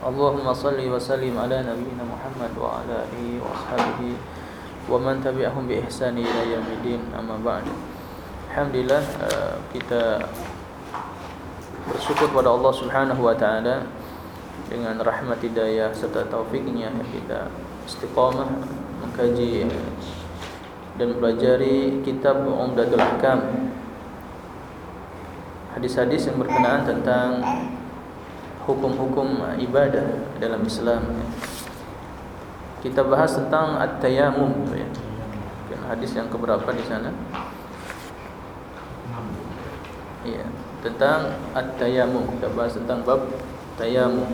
Allahumma salli wa sallim ala nabiyyina Muhammad wa ala alihi wa ashabihi wa man tabi'ahum bi ihsani ila yaumiddin amma ba'd. Alhamdulillah eh, kita bersyukur pada Allah Subhanahu wa taala dengan rahmat hidayah serta taufiknya kita istiqamah mengkaji dan mempelajari kitab Umdatul Ahkam hadis-hadis yang berkenaan tentang hukum-hukum ibadah dalam Islam ya. Kita bahas tentang at-tayammum ya. Kan hadis yang keberapa di sana? Iya, tentang at-tayammum. Kita bahas tentang bab tayammum.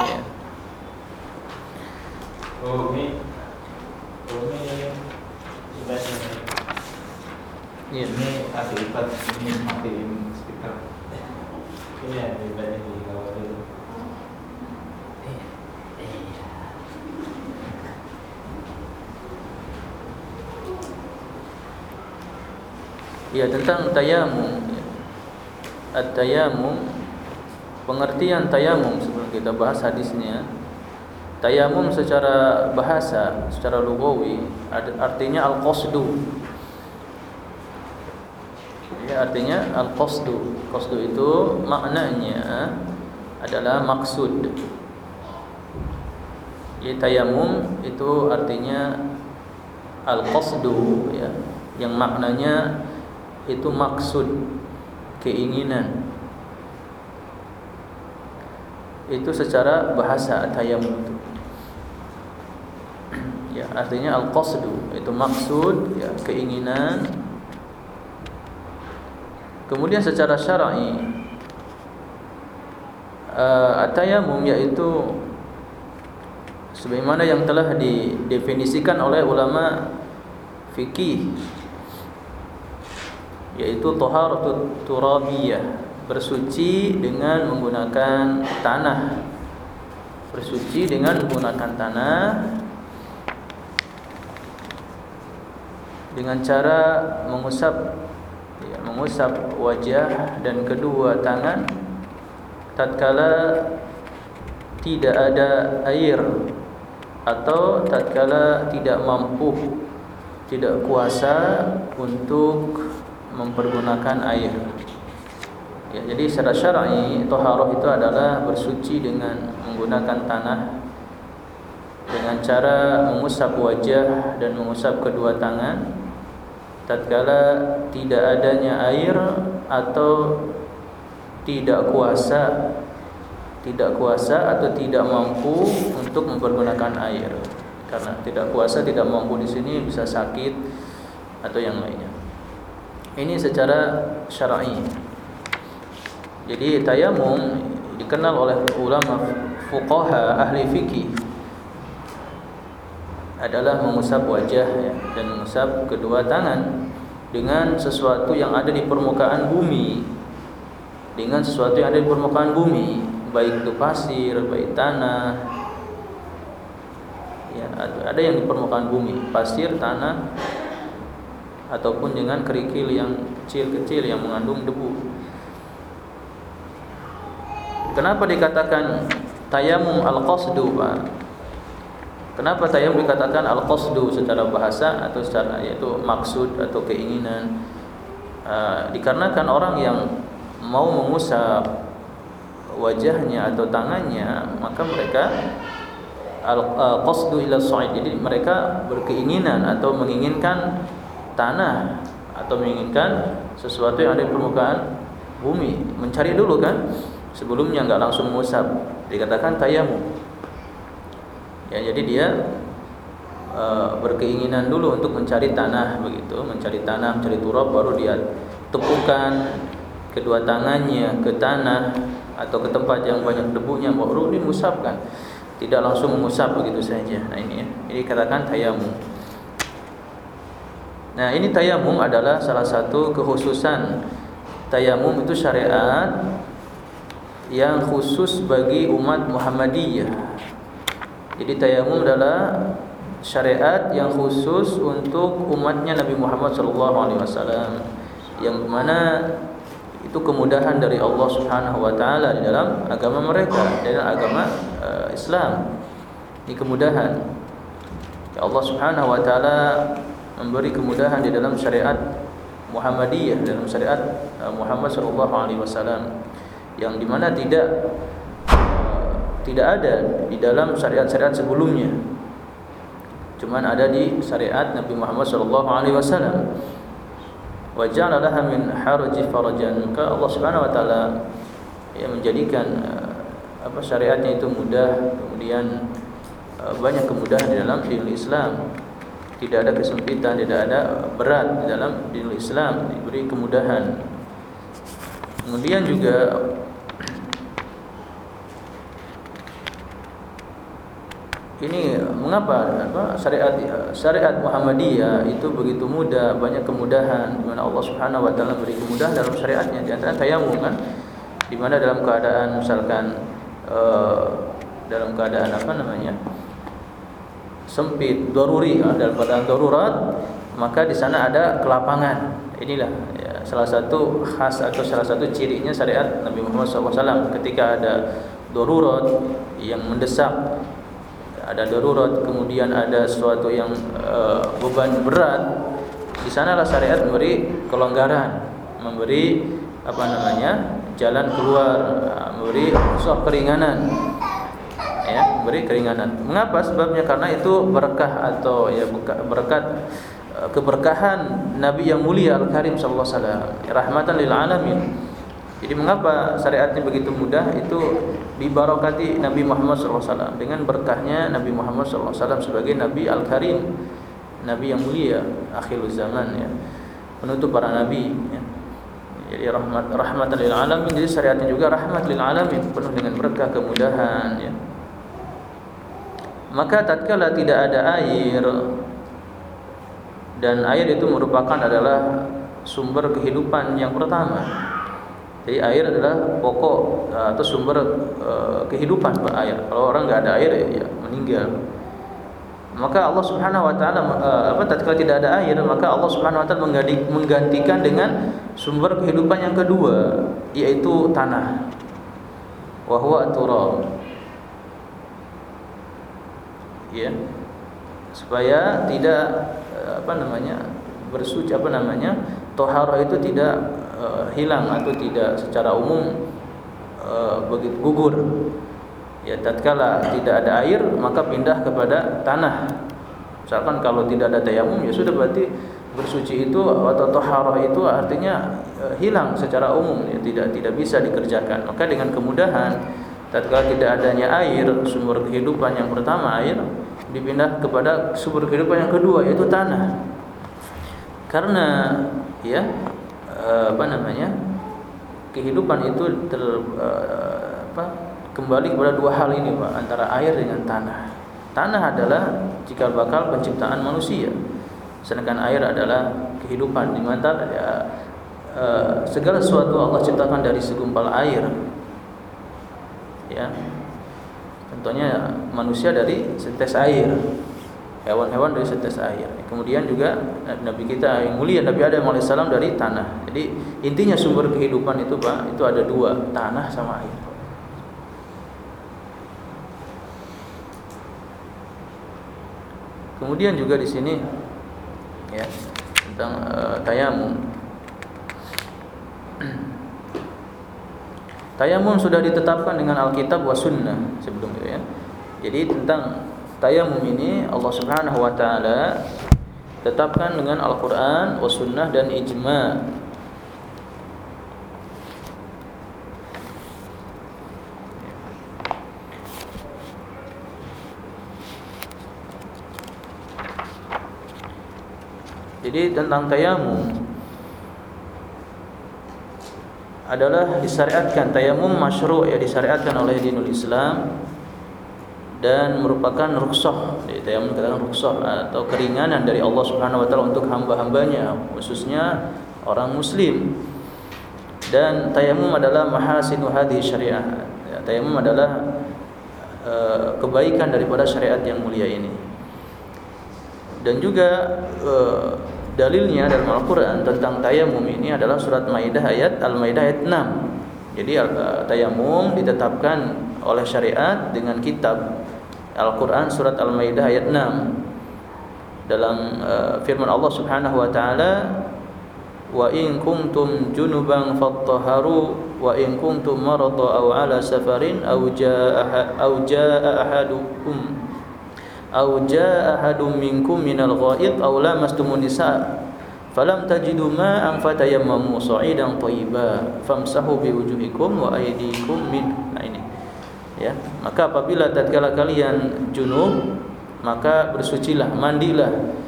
Iya. Oh, ini Oh, ini Ini ada ibat, ini matiin speaker. Ini ibadah di bawah dulu. Ya tentang tayamum. At-tayamum pengertian tayamum sebelum kita bahas hadisnya. Tayamum secara bahasa, secara lugawi artinya al-qasdu. Ya artinya al-qasdu. Qasdu itu maknanya adalah maksud. Ya tayamum itu artinya al-qasdu ya yang maknanya itu maksud keinginan itu secara bahasa tayamum itu ya artinya al-qasdu itu maksud ya keinginan kemudian secara syar'i uh, at-tayammum yaitu sebagaimana yang telah didefinisikan oleh ulama fikih yaitu taharatut turabiyah bersuci dengan menggunakan tanah. Bersuci dengan menggunakan tanah dengan cara mengusap ya, mengusap wajah dan kedua tangan tatkala tidak ada air atau tatkala tidak mampu tidak kuasa untuk mempergunakan air. Ya, jadi secara syar'i taharah itu adalah bersuci dengan menggunakan tanah dengan cara mengusap wajah dan mengusap kedua tangan tatkala tidak adanya air atau tidak kuasa tidak kuasa atau tidak mampu untuk mempergunakan air. Karena tidak kuasa tidak mampu di sini bisa sakit atau yang lainnya. Ini secara syar'i. Jadi tayamum dikenal oleh ulama fuqaha ahli fikih adalah mengusap wajah ya, dan mengusap kedua tangan dengan sesuatu yang ada di permukaan bumi. Dengan sesuatu yang ada di permukaan bumi, baik itu pasir, baik tanah. Ya, ada yang di permukaan bumi, pasir, tanah, ataupun dengan kerikil yang kecil-kecil yang mengandung debu. Kenapa dikatakan tayamum al-qasdu? Kenapa tayamum dikatakan al-qasdu secara bahasa atau secara yaitu maksud atau keinginan? Uh, dikarenakan orang yang mau mengusap wajahnya atau tangannya, maka mereka al-qasdu ila sa'id. Jadi mereka berkeinginan atau menginginkan tanah atau menginginkan sesuatu yang ada di permukaan bumi mencari dulu kan sebelumnya nggak langsung mengusap dikatakan tayamum ya jadi dia uh, berkeinginan dulu untuk mencari tanah begitu, mencari tanah, mencari turab baru dia tepukan kedua tangannya ke tanah atau ke tempat yang banyak debunya baru dimusabkan. Tidak langsung mengusap begitu saja. Nah ini ya. Ini katakan tayamum. Nah, ini tayamum adalah salah satu kekhususan tayamum itu syariat yang khusus bagi umat Muhammadiyah. Jadi tayamum adalah syariat yang khusus untuk umatnya Nabi Muhammad SAW yang mana itu kemudahan dari Allah Subhanahu wa taala di dalam agama mereka, dalam agama uh, Islam. Ini kemudahan. Ya Allah Subhanahu wa taala memberi kemudahan di dalam syariat Muhammadiyah dalam syariat uh, Muhammad sallallahu alaihi wasallam yang di mana tidak tidak ada di dalam syariat-syariat sebelumnya. Cuman ada di syariat Nabi Muhammad sallallahu alaihi wasallam. Wa ja'ala laha min haraji farajan. Maka Allah Subhanahu wa taala ya menjadikan uh, apa syariatnya itu mudah, kemudian banyak kemudahan di dalam din Islam tidak ada kesempitan, tidak ada berat di dalam dinul Islam, diberi kemudahan. Kemudian juga ini mengapa apa syariat syariat Muhammadiyah itu begitu mudah, banyak kemudahan di mana Allah Subhanahu wa taala beri kemudahan dalam syariatnya di antara tayamum kan di mana dalam keadaan misalkan uh, dalam keadaan apa namanya? sempit, doruri, ya, dalam keadaan darurat, maka di sana ada kelapangan. Inilah ya, salah satu khas atau salah satu cirinya syariat Nabi Muhammad SAW. Ketika ada darurat yang mendesak, ada darurat, kemudian ada sesuatu yang uh, beban berat, di sanalah syariat memberi kelonggaran, memberi apa namanya jalan keluar, memberi suatu keringanan ya beri keringanan. Mengapa? Sebabnya karena itu berkah atau ya berkat eh, keberkahan Nabi yang mulia Al-Karim sallallahu alaihi wasallam, rahmatan lil alamin. Jadi mengapa syariatnya begitu mudah? Itu dibarakati Nabi Muhammad SAW dengan berkahnya Nabi Muhammad SAW sebagai Nabi Al-Karim, Nabi yang mulia, akhir zaman ya, penutup para Nabi. Ya. Jadi rahmat rahmatan lil alamin. Jadi syariatnya juga rahmat lil alamin, penuh dengan berkah kemudahan. Ya maka tatkala tidak ada air dan air itu merupakan adalah sumber kehidupan yang pertama. Jadi air adalah pokok eh, atau sumber uh, kehidupan air. Kalau orang nggak ada air ya meninggal. Maka Allah Subhanahu wa taala uh, apa tatkala tidak ada air, maka Allah Subhanahu wa taala menggantikan dengan sumber kehidupan yang kedua yaitu tanah. Wa huwa turab ya supaya tidak apa namanya bersuci apa namanya toharoh itu tidak uh, hilang atau tidak secara umum uh, begitu gugur. Ya tatkala tidak ada air maka pindah kepada tanah. Misalkan kalau tidak ada tayamum ya sudah berarti bersuci itu atau toharoh itu artinya uh, hilang secara umum ya tidak tidak bisa dikerjakan. Maka dengan kemudahan tatkala tidak adanya air sumber kehidupan yang pertama air dipindah kepada sumber kehidupan yang kedua yaitu tanah. Karena ya eh, apa namanya? kehidupan itu ter, eh, apa, kembali kepada dua hal ini Pak, antara air dengan tanah. Tanah adalah cikal bakal penciptaan manusia. Sedangkan air adalah kehidupan di mana ya, eh, segala sesuatu Allah ciptakan dari segumpal air. Ya, Contohnya manusia dari setes air, hewan-hewan dari setes air. Kemudian juga Nabi kita yang mulia Nabi Adam alaihissalam dari tanah. Jadi intinya sumber kehidupan itu pak itu ada dua tanah sama air. Kemudian juga di sini ya tentang uh, tayamum. Tayamum sudah ditetapkan dengan Alkitab wa sunnah sebelum itu ya. Jadi tentang tayamum ini Allah Subhanahu wa taala tetapkan dengan Al-Qur'an sunnah dan ijma. Jadi tentang tayamum adalah disyariatkan tayamum masyru' ya disyariatkan oleh dinul Islam dan merupakan rukhsah. Jadi tayamum katakan rukhsah atau keringanan dari Allah Subhanahu wa taala untuk hamba-hambanya khususnya orang muslim. Dan tayamum adalah mahasinu hadhi syariah. Ya, tayamum adalah uh, kebaikan daripada syariat yang mulia ini. Dan juga uh, dalilnya dalam Al-Qur'an tentang tayamum ini adalah surat Maidah ayat Al-Maidah ayat 6. Jadi uh, tayamum ditetapkan oleh syariat dengan kitab Al-Quran surat Al-Maidah ayat 6 dalam uh, firman Allah Subhanahu wa taala wa in kuntum junuban fattaharu wa in kuntum marada aw ala safarin aw jaa aw jaa ahadukum aw jaa ahadum minkum minal ghaid aw lamastumun nisa falam tajidu ma'an fatayammamu sa'idan tayyiban famsahu biwujuhikum wa aydikum minhu ya. Maka apabila tatkala kalian junub maka bersucilah mandilah.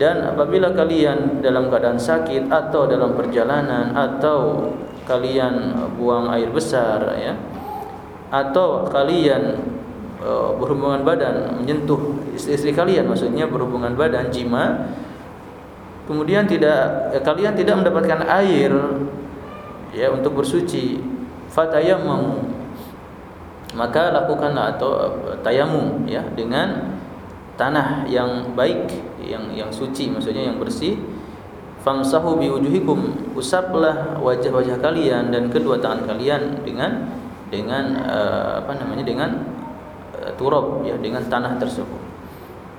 Dan apabila kalian dalam keadaan sakit atau dalam perjalanan atau kalian buang air besar ya atau kalian uh, berhubungan badan menyentuh istri-istri kalian maksudnya berhubungan badan jima kemudian tidak eh, kalian tidak mendapatkan air ya untuk bersuci. Fatayamum maka lakukanlah atau uh, tayamum ya dengan tanah yang baik yang yang suci maksudnya yang bersih famsahu biwujuhikum usaplah wajah-wajah kalian dan kedua tangan kalian dengan dengan uh, apa namanya dengan Eh, turab ya dengan tanah tersebut.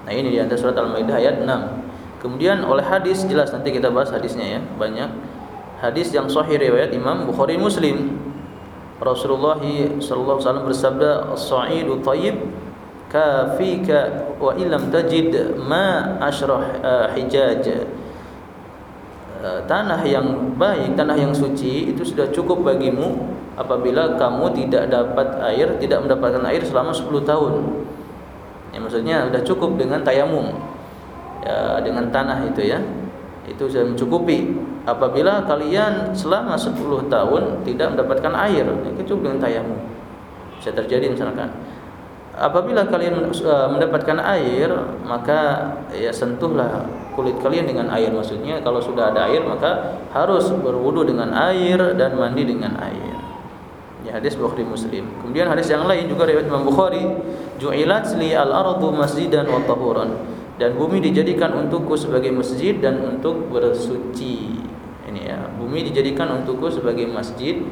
Nah ini di antara surat Al-Maidah ayat 6. Kemudian oleh hadis jelas nanti kita bahas hadisnya ya banyak hadis yang sahih riwayat Imam Bukhari Muslim Rasulullah sallallahu alaihi wasallam bersabda as-sa'idu thayyib kafika wa illam tajid ma ashrah uh, hijaj uh, tanah yang baik tanah yang suci itu sudah cukup bagimu apabila kamu tidak dapat air, tidak mendapatkan air selama 10 tahun. Ya maksudnya sudah cukup dengan tayamum. Ya, dengan tanah itu ya. Itu sudah mencukupi. Apabila kalian selama 10 tahun tidak mendapatkan air, itu cukup dengan tayamum. Bisa terjadi misalkan. Apabila kalian uh, mendapatkan air, maka ya sentuhlah kulit kalian dengan air. Maksudnya kalau sudah ada air maka harus berwudu dengan air dan mandi dengan air. Ya hadis Bukhari Muslim. Kemudian hadis yang lain juga riwayat Imam Bukhari, ju'ilat li al-ardu masjidan wa tahuran. Dan bumi dijadikan untukku sebagai masjid dan untuk bersuci. Bumi dijadikan untukku sebagai masjid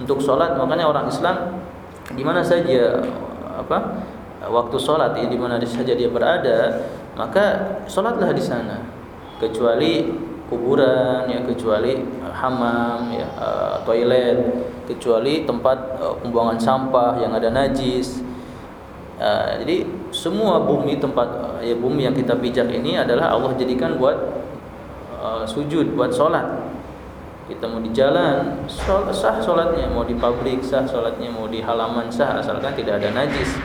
untuk sholat. Makanya orang Islam di mana saja apa waktu sholat ya di mana saja dia berada, maka sholatlah di sana. Kecuali kuburan ya kecuali uh, hamam ya uh, toilet kecuali tempat uh, pembuangan sampah yang ada najis jadi semua bumi tempat ya bumi yang kita pijak ini adalah Allah jadikan buat sujud buat sholat kita mau di jalan sah sholatnya. Mau di pabrik sah sholatnya. Mau di halaman sah. Asalkan tidak ada najis.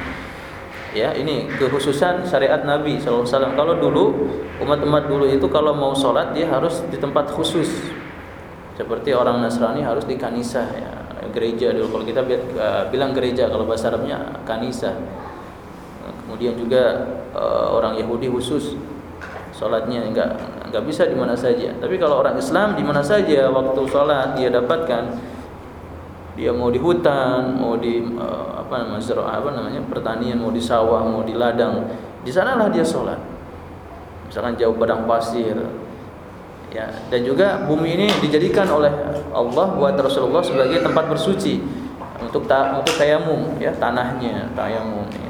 Ya ini kekhususan syariat Nabi SAW kalau dulu umat-umat dulu itu kalau mau sholat dia harus di tempat khusus. Seperti orang Nasrani harus di kanisa ya. Gereja dulu. Kalau kita uh, bilang gereja kalau bahasa Arabnya kanisa kemudian juga uh, orang Yahudi khusus sholatnya. Enggak enggak bisa di mana saja tapi kalau orang Islam di mana saja waktu sholat dia dapatkan dia mau di hutan, mau di uh, apa namanya apa namanya pertanian, mau di sawah, mau di ladang, di sanalah dia sholat. Misalkan jauh padang pasir, ya dan juga bumi ini dijadikan oleh Allah buat Rasulullah sebagai tempat bersuci untuk ta untuk tayamum ya tanahnya tayamum lainnya.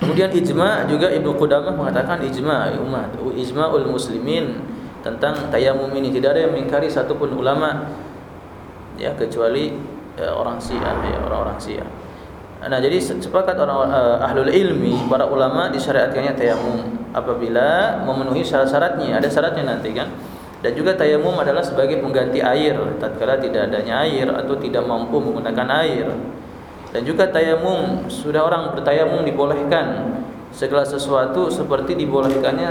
Kemudian ijma juga Ibnu Qudamah mengatakan ijma umat ijma'ul muslimin tentang tayamum ini tidak ada yang mengingkari satupun ulama ya kecuali ya, orang Syiah ya orang-orang Syiah. Nah, jadi sepakat orang uh, ahlul ilmi, para ulama disyariatkannya tayamum apabila memenuhi syarat-syaratnya. Ada syaratnya nanti kan. Dan juga tayamum adalah sebagai pengganti air tatkala tidak adanya air atau tidak mampu menggunakan air. Dan juga tayamum sudah orang bertayamum dibolehkan segala sesuatu seperti dibolehkannya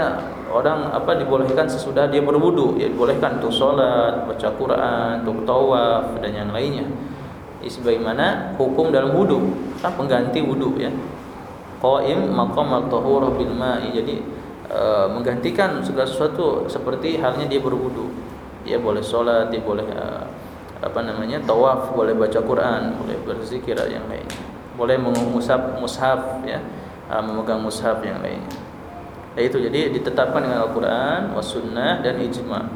orang apa dibolehkan sesudah dia berwudu. Ya dibolehkan untuk sholat baca Quran untuk tawaf dan yang lainnya. Sebagaimana hukum dalam wudu. Kan pengganti wudu ya. Qaim maqam al-tahur bil ma'i. Jadi e, menggantikan segala sesuatu seperti halnya dia berwudu. Dia boleh sholat dia boleh e, apa namanya tawaf boleh baca Quran boleh berzikir yang lainnya boleh mengusap mushaf ya uh, memegang mushaf yang lainnya. Itu jadi ditetapkan dengan Al-Qur'an, was-sunnah dan ijma.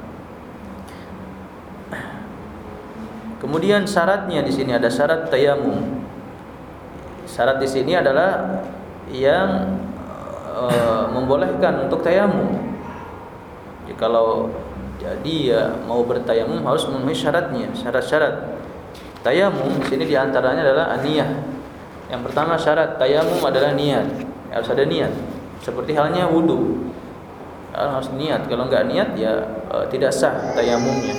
Kemudian syaratnya di sini ada syarat tayamum. Syarat di sini adalah yang e, membolehkan untuk tayamum. Jadi kalau jadi ya mau bertayamum harus memenuhi syaratnya, syarat-syarat. Tayamum di sini di antaranya adalah aniyah, yang pertama syarat tayamum adalah niat. Harus ada niat. Seperti halnya wudu. Harus niat. Kalau enggak niat ya e, tidak sah tayamumnya.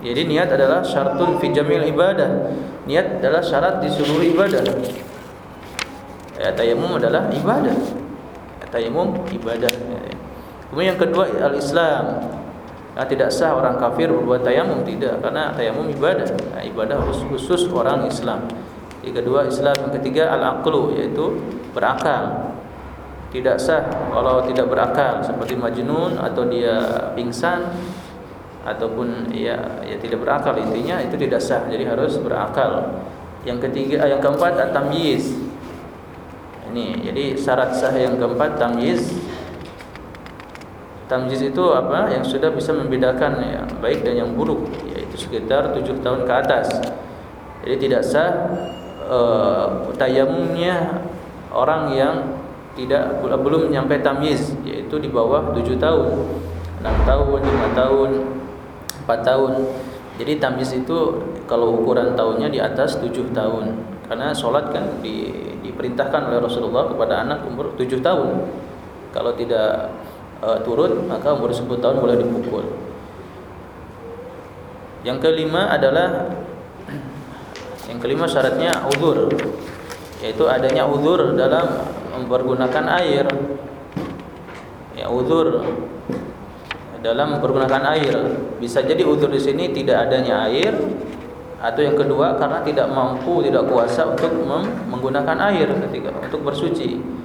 Jadi niat adalah syartun fi jamil ibadah. Niat adalah syarat di seluruh ibadah. Ya, tayamum adalah ibadah. Ya, tayamum ibadah. Kemudian yang kedua al-Islam. Nah, tidak sah orang kafir berbuat tayamum tidak karena tayamum ibadah. Nah, ibadah khusus, khusus orang Islam. Yang kedua Islam, yang ketiga al-aqlu yaitu berakal. Tidak sah kalau tidak berakal seperti majnun atau dia pingsan ataupun ya ya tidak berakal intinya itu tidak sah. Jadi harus berakal. Yang ketiga yang keempat at-tamyiz. Ini jadi syarat sah yang keempat tamyiz Tamjiz itu apa? Yang sudah bisa membedakan yang baik dan yang buruk, yaitu sekitar tujuh tahun ke atas. Jadi tidak sah uh, tayamumnya orang yang tidak belum sampai tamyiz, yaitu di bawah tujuh tahun, enam tahun, lima tahun, empat tahun. Jadi tamyiz itu kalau ukuran tahunnya di atas tujuh tahun, karena sholat kan di, diperintahkan oleh Rasulullah kepada anak umur tujuh tahun. Kalau tidak uh, turun maka umur 10 tahun boleh dipukul. Yang kelima adalah yang kelima syaratnya uzur yaitu adanya uzur dalam mempergunakan air. Ya uzur dalam mempergunakan air. Bisa jadi uzur di sini tidak adanya air atau yang kedua karena tidak mampu tidak kuasa untuk menggunakan air ketika untuk bersuci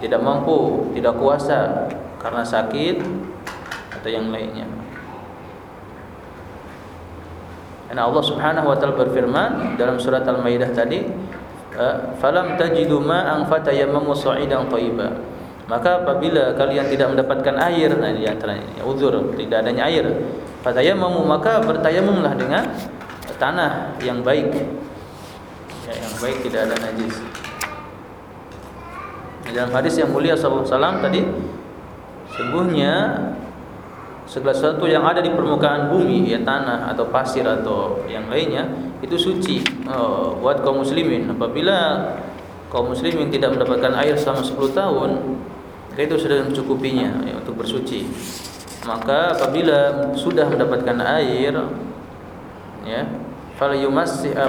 tidak mampu, tidak kuasa karena sakit atau yang lainnya. Dan Allah Subhanahu wa taala berfirman dalam surat Al-Maidah tadi, eh, "Falam tajidu ma'an fatayammamu sa'idan thayyiban." Maka apabila kalian tidak mendapatkan air, nah ini antaranya uzur, tidak adanya air, fatayammamu maka bertayamumlah dengan tanah yang baik. Ya, yang baik tidak ada najis. Dalam hadis yang mulia wasallam tadi sungguhnya segala sesuatu yang ada di permukaan bumi ya tanah atau pasir atau yang lainnya itu suci oh, buat kaum muslimin apabila kaum muslimin tidak mendapatkan air selama 10 tahun maka itu sudah mencukupinya ya, untuk bersuci maka apabila sudah mendapatkan air ya fal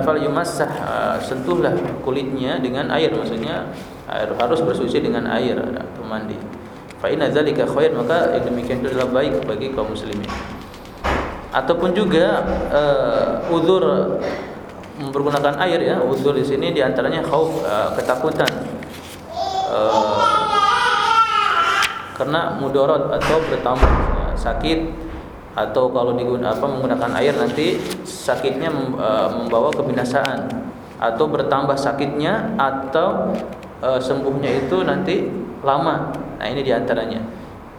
fal yumassah sentuhlah kulitnya dengan air maksudnya air harus bersuci dengan air atau mandi. Fa inna dzalika khair maka yang demikian itu adalah baik bagi kaum muslimin. Ataupun juga uh, uzur mempergunakan air ya, uzur di sini di antaranya khauf uh, ketakutan. Uh, karena mudarat atau bertambah ya, sakit atau kalau digunakan apa menggunakan air nanti sakitnya membawa kebinasaan. Atau bertambah sakitnya atau e, sembuhnya itu nanti lama. Nah, ini di antaranya.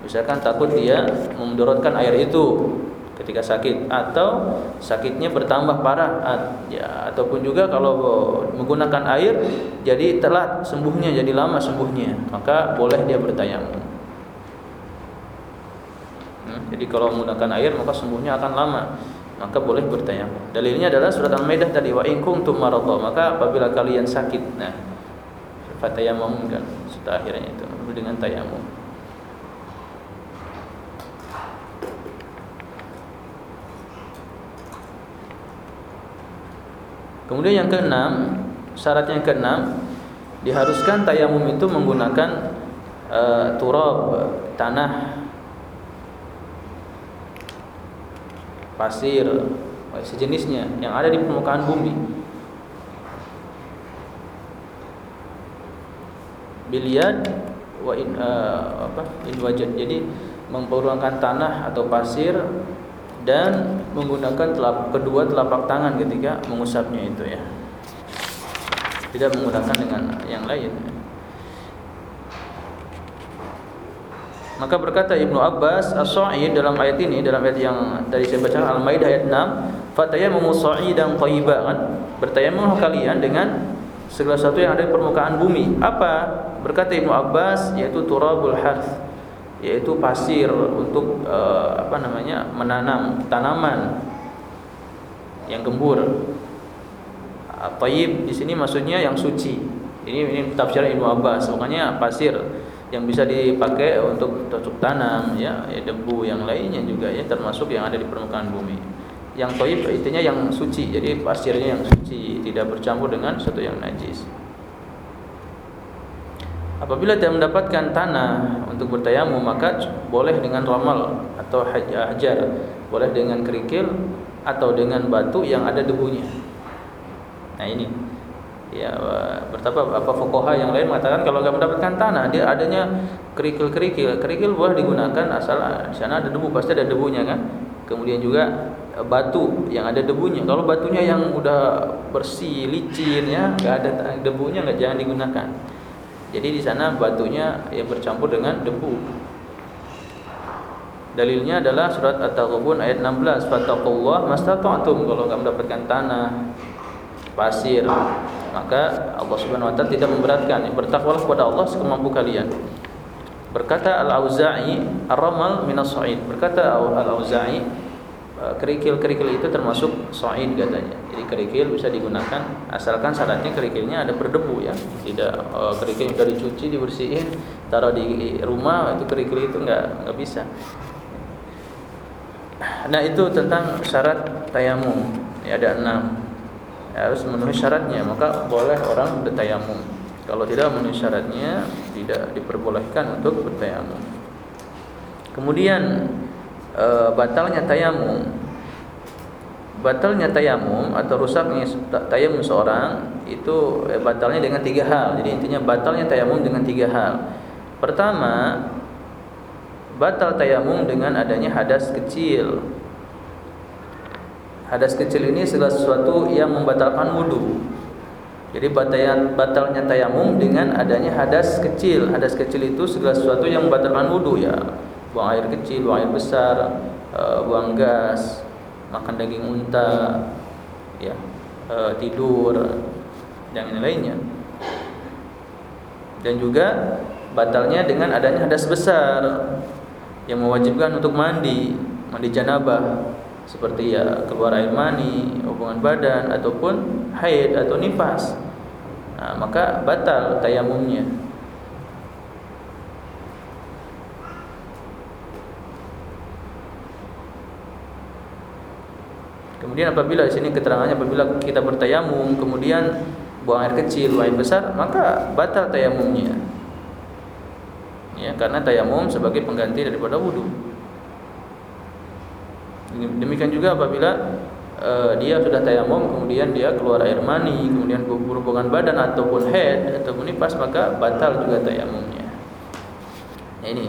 Misalkan takut dia memudorotkan air itu ketika sakit. Atau sakitnya bertambah parah. Ya ataupun juga kalau menggunakan air jadi telat sembuhnya jadi lama sembuhnya. Maka boleh dia bertayamum jadi kalau menggunakan air maka sembuhnya akan lama. Maka boleh bertayamum dalilnya adalah surat al-maidah tadi wa in kuntum maka apabila kalian sakit nah fatayamum kan setelah akhirnya itu dengan tayamum. Kemudian yang keenam, syarat yang keenam diharuskan tayamum itu menggunakan uh, turab tanah pasir sejenisnya yang ada di permukaan bumi. Biliad wa in, uh, apa in jadi memperluangkan tanah atau pasir dan menggunakan telap, kedua telapak tangan ketika mengusapnya itu ya. Tidak menggunakan dengan yang lain Maka berkata Ibnu Abbas as-sa'id dalam ayat ini dalam ayat yang tadi saya baca Al-Maidah ayat 6, fatayammu sa'idan thayyiban? Bertayamum kalian dengan segala sesuatu yang ada di permukaan bumi. Apa? Berkata Ibnu Abbas yaitu turabul harth, yaitu pasir untuk uh, apa namanya? menanam tanaman yang gembur. Tayyib di sini maksudnya yang suci. Ini ini tafsir Ibnu Abbas, makanya pasir yang bisa dipakai untuk cocok tanam ya, ya debu yang lainnya juga ya termasuk yang ada di permukaan bumi. Yang toib intinya yang suci jadi pasirnya yang suci tidak bercampur dengan sesuatu yang najis. Apabila tidak mendapatkan tanah untuk bertayamum maka boleh dengan ramal atau hajar boleh dengan kerikil atau dengan batu yang ada debunya. Nah ini ya bertapa apa fokoha yang lain mengatakan kalau nggak mendapatkan tanah dia adanya kerikil-kerikil. Kerikil boleh digunakan asal di sana ada debu pasti ada debunya kan? Kemudian juga e, batu yang ada debunya. Kalau batunya yang udah bersih licin ya nggak ada debunya nggak jangan digunakan. Jadi di sana batunya yang bercampur dengan debu. Dalilnya adalah surat at-taghabun ayat 16 fattaqullah mastata'tum. Kalau nggak mendapatkan tanah pasir maka Allah Subhanahu wa taala tidak memberatkan. Bertakwalah kepada Allah sekemampu kalian. Berkata Al-Auza'i ar-ramal minas sa'id berkata Al-Auza'i eh, kerikil-kerikil itu termasuk sa'id katanya. Jadi kerikil bisa digunakan asalkan syaratnya kerikilnya ada berdebu ya. Tidak uh, kerikil sudah dicuci dibersihin taruh di rumah itu kerikil itu enggak enggak bisa. Nah itu tentang syarat tayamum. Ya ada enam harus memenuhi syaratnya. Maka boleh orang bertayamum. Kalau tidak memenuhi syaratnya tidak diperbolehkan untuk bertayamum. Kemudian e, batalnya tayamum. Batalnya tayamum atau rusaknya tayamum seorang itu e, batalnya dengan tiga hal. Jadi intinya batalnya tayamum dengan tiga hal. Pertama batal tayamum dengan adanya hadas kecil Hadas kecil ini segala sesuatu yang membatalkan wudhu. Jadi batalnya, batalnya tayamum dengan adanya hadas kecil. Hadas kecil itu segala sesuatu yang membatalkan wudhu ya. Buang air kecil, buang air besar, eh, buang gas, makan daging unta, ya, eh, tidur, dan yang lainnya. Dan juga batalnya dengan adanya hadas besar yang mewajibkan untuk mandi, mandi janabah seperti ya keluar air mani, hubungan badan ataupun haid atau nifas. Nah, maka batal tayamumnya. Kemudian apabila di sini keterangannya apabila kita bertayamum kemudian buang air kecil, buang air besar, maka batal tayamumnya. Ya, karena tayamum sebagai pengganti daripada wudhu. Demikian juga apabila uh, dia sudah tayamum kemudian dia keluar air mani, kemudian berhubungan badan ataupun head ataupun nifas maka batal juga tayamumnya. Nah, ini.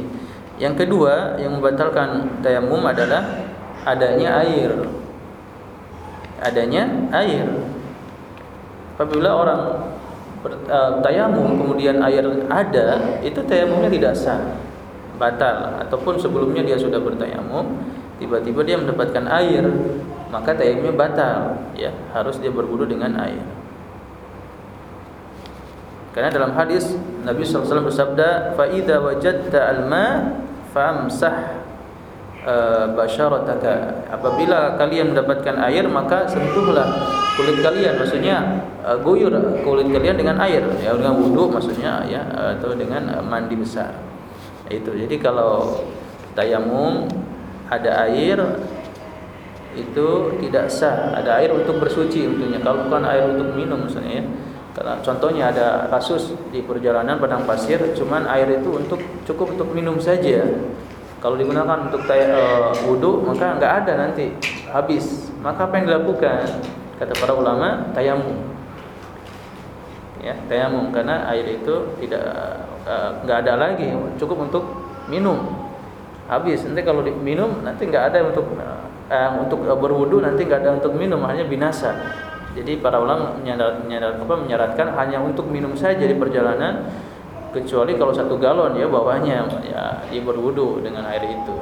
Yang kedua yang membatalkan tayamum adalah adanya air. Adanya air. Apabila orang uh, tayamum kemudian air ada, itu tayamumnya tidak sah. Batal ataupun sebelumnya dia sudah bertayamum tiba-tiba dia mendapatkan air maka tayamumnya batal ya. Harus dia berwudu dengan air. Karena dalam hadis Nabi SAW bersabda fa idza wajadta al-ma famsah uh, basharataka apabila kalian mendapatkan air maka sentuhlah kulit kalian maksudnya uh, guyur kulit kalian dengan air ya dengan wudu maksudnya ya atau dengan uh, mandi besar. Itu. Jadi kalau tayamum ada air itu tidak sah. Ada air untuk bersuci untuknya. Kalau bukan air untuk minum misalnya ya. Karena contohnya ada kasus di perjalanan padang pasir, cuman air itu untuk cukup untuk minum saja. Kalau digunakan untuk tay- uh, wudhu maka nggak ada nanti habis. Maka apa yang dilakukan? Kata para ulama tayamum. Ya, tayamum karena air itu tidak uh, nggak ada lagi cukup untuk minum. Habis nanti kalau diminum nanti nggak ada untuk uh, untuk berwudhu nanti nggak ada untuk minum hanya binasa. Jadi para ulama menyarankan hanya untuk minum saja di perjalanan kecuali kalau satu galon ya bawahnya ya dia berwudu dengan air itu.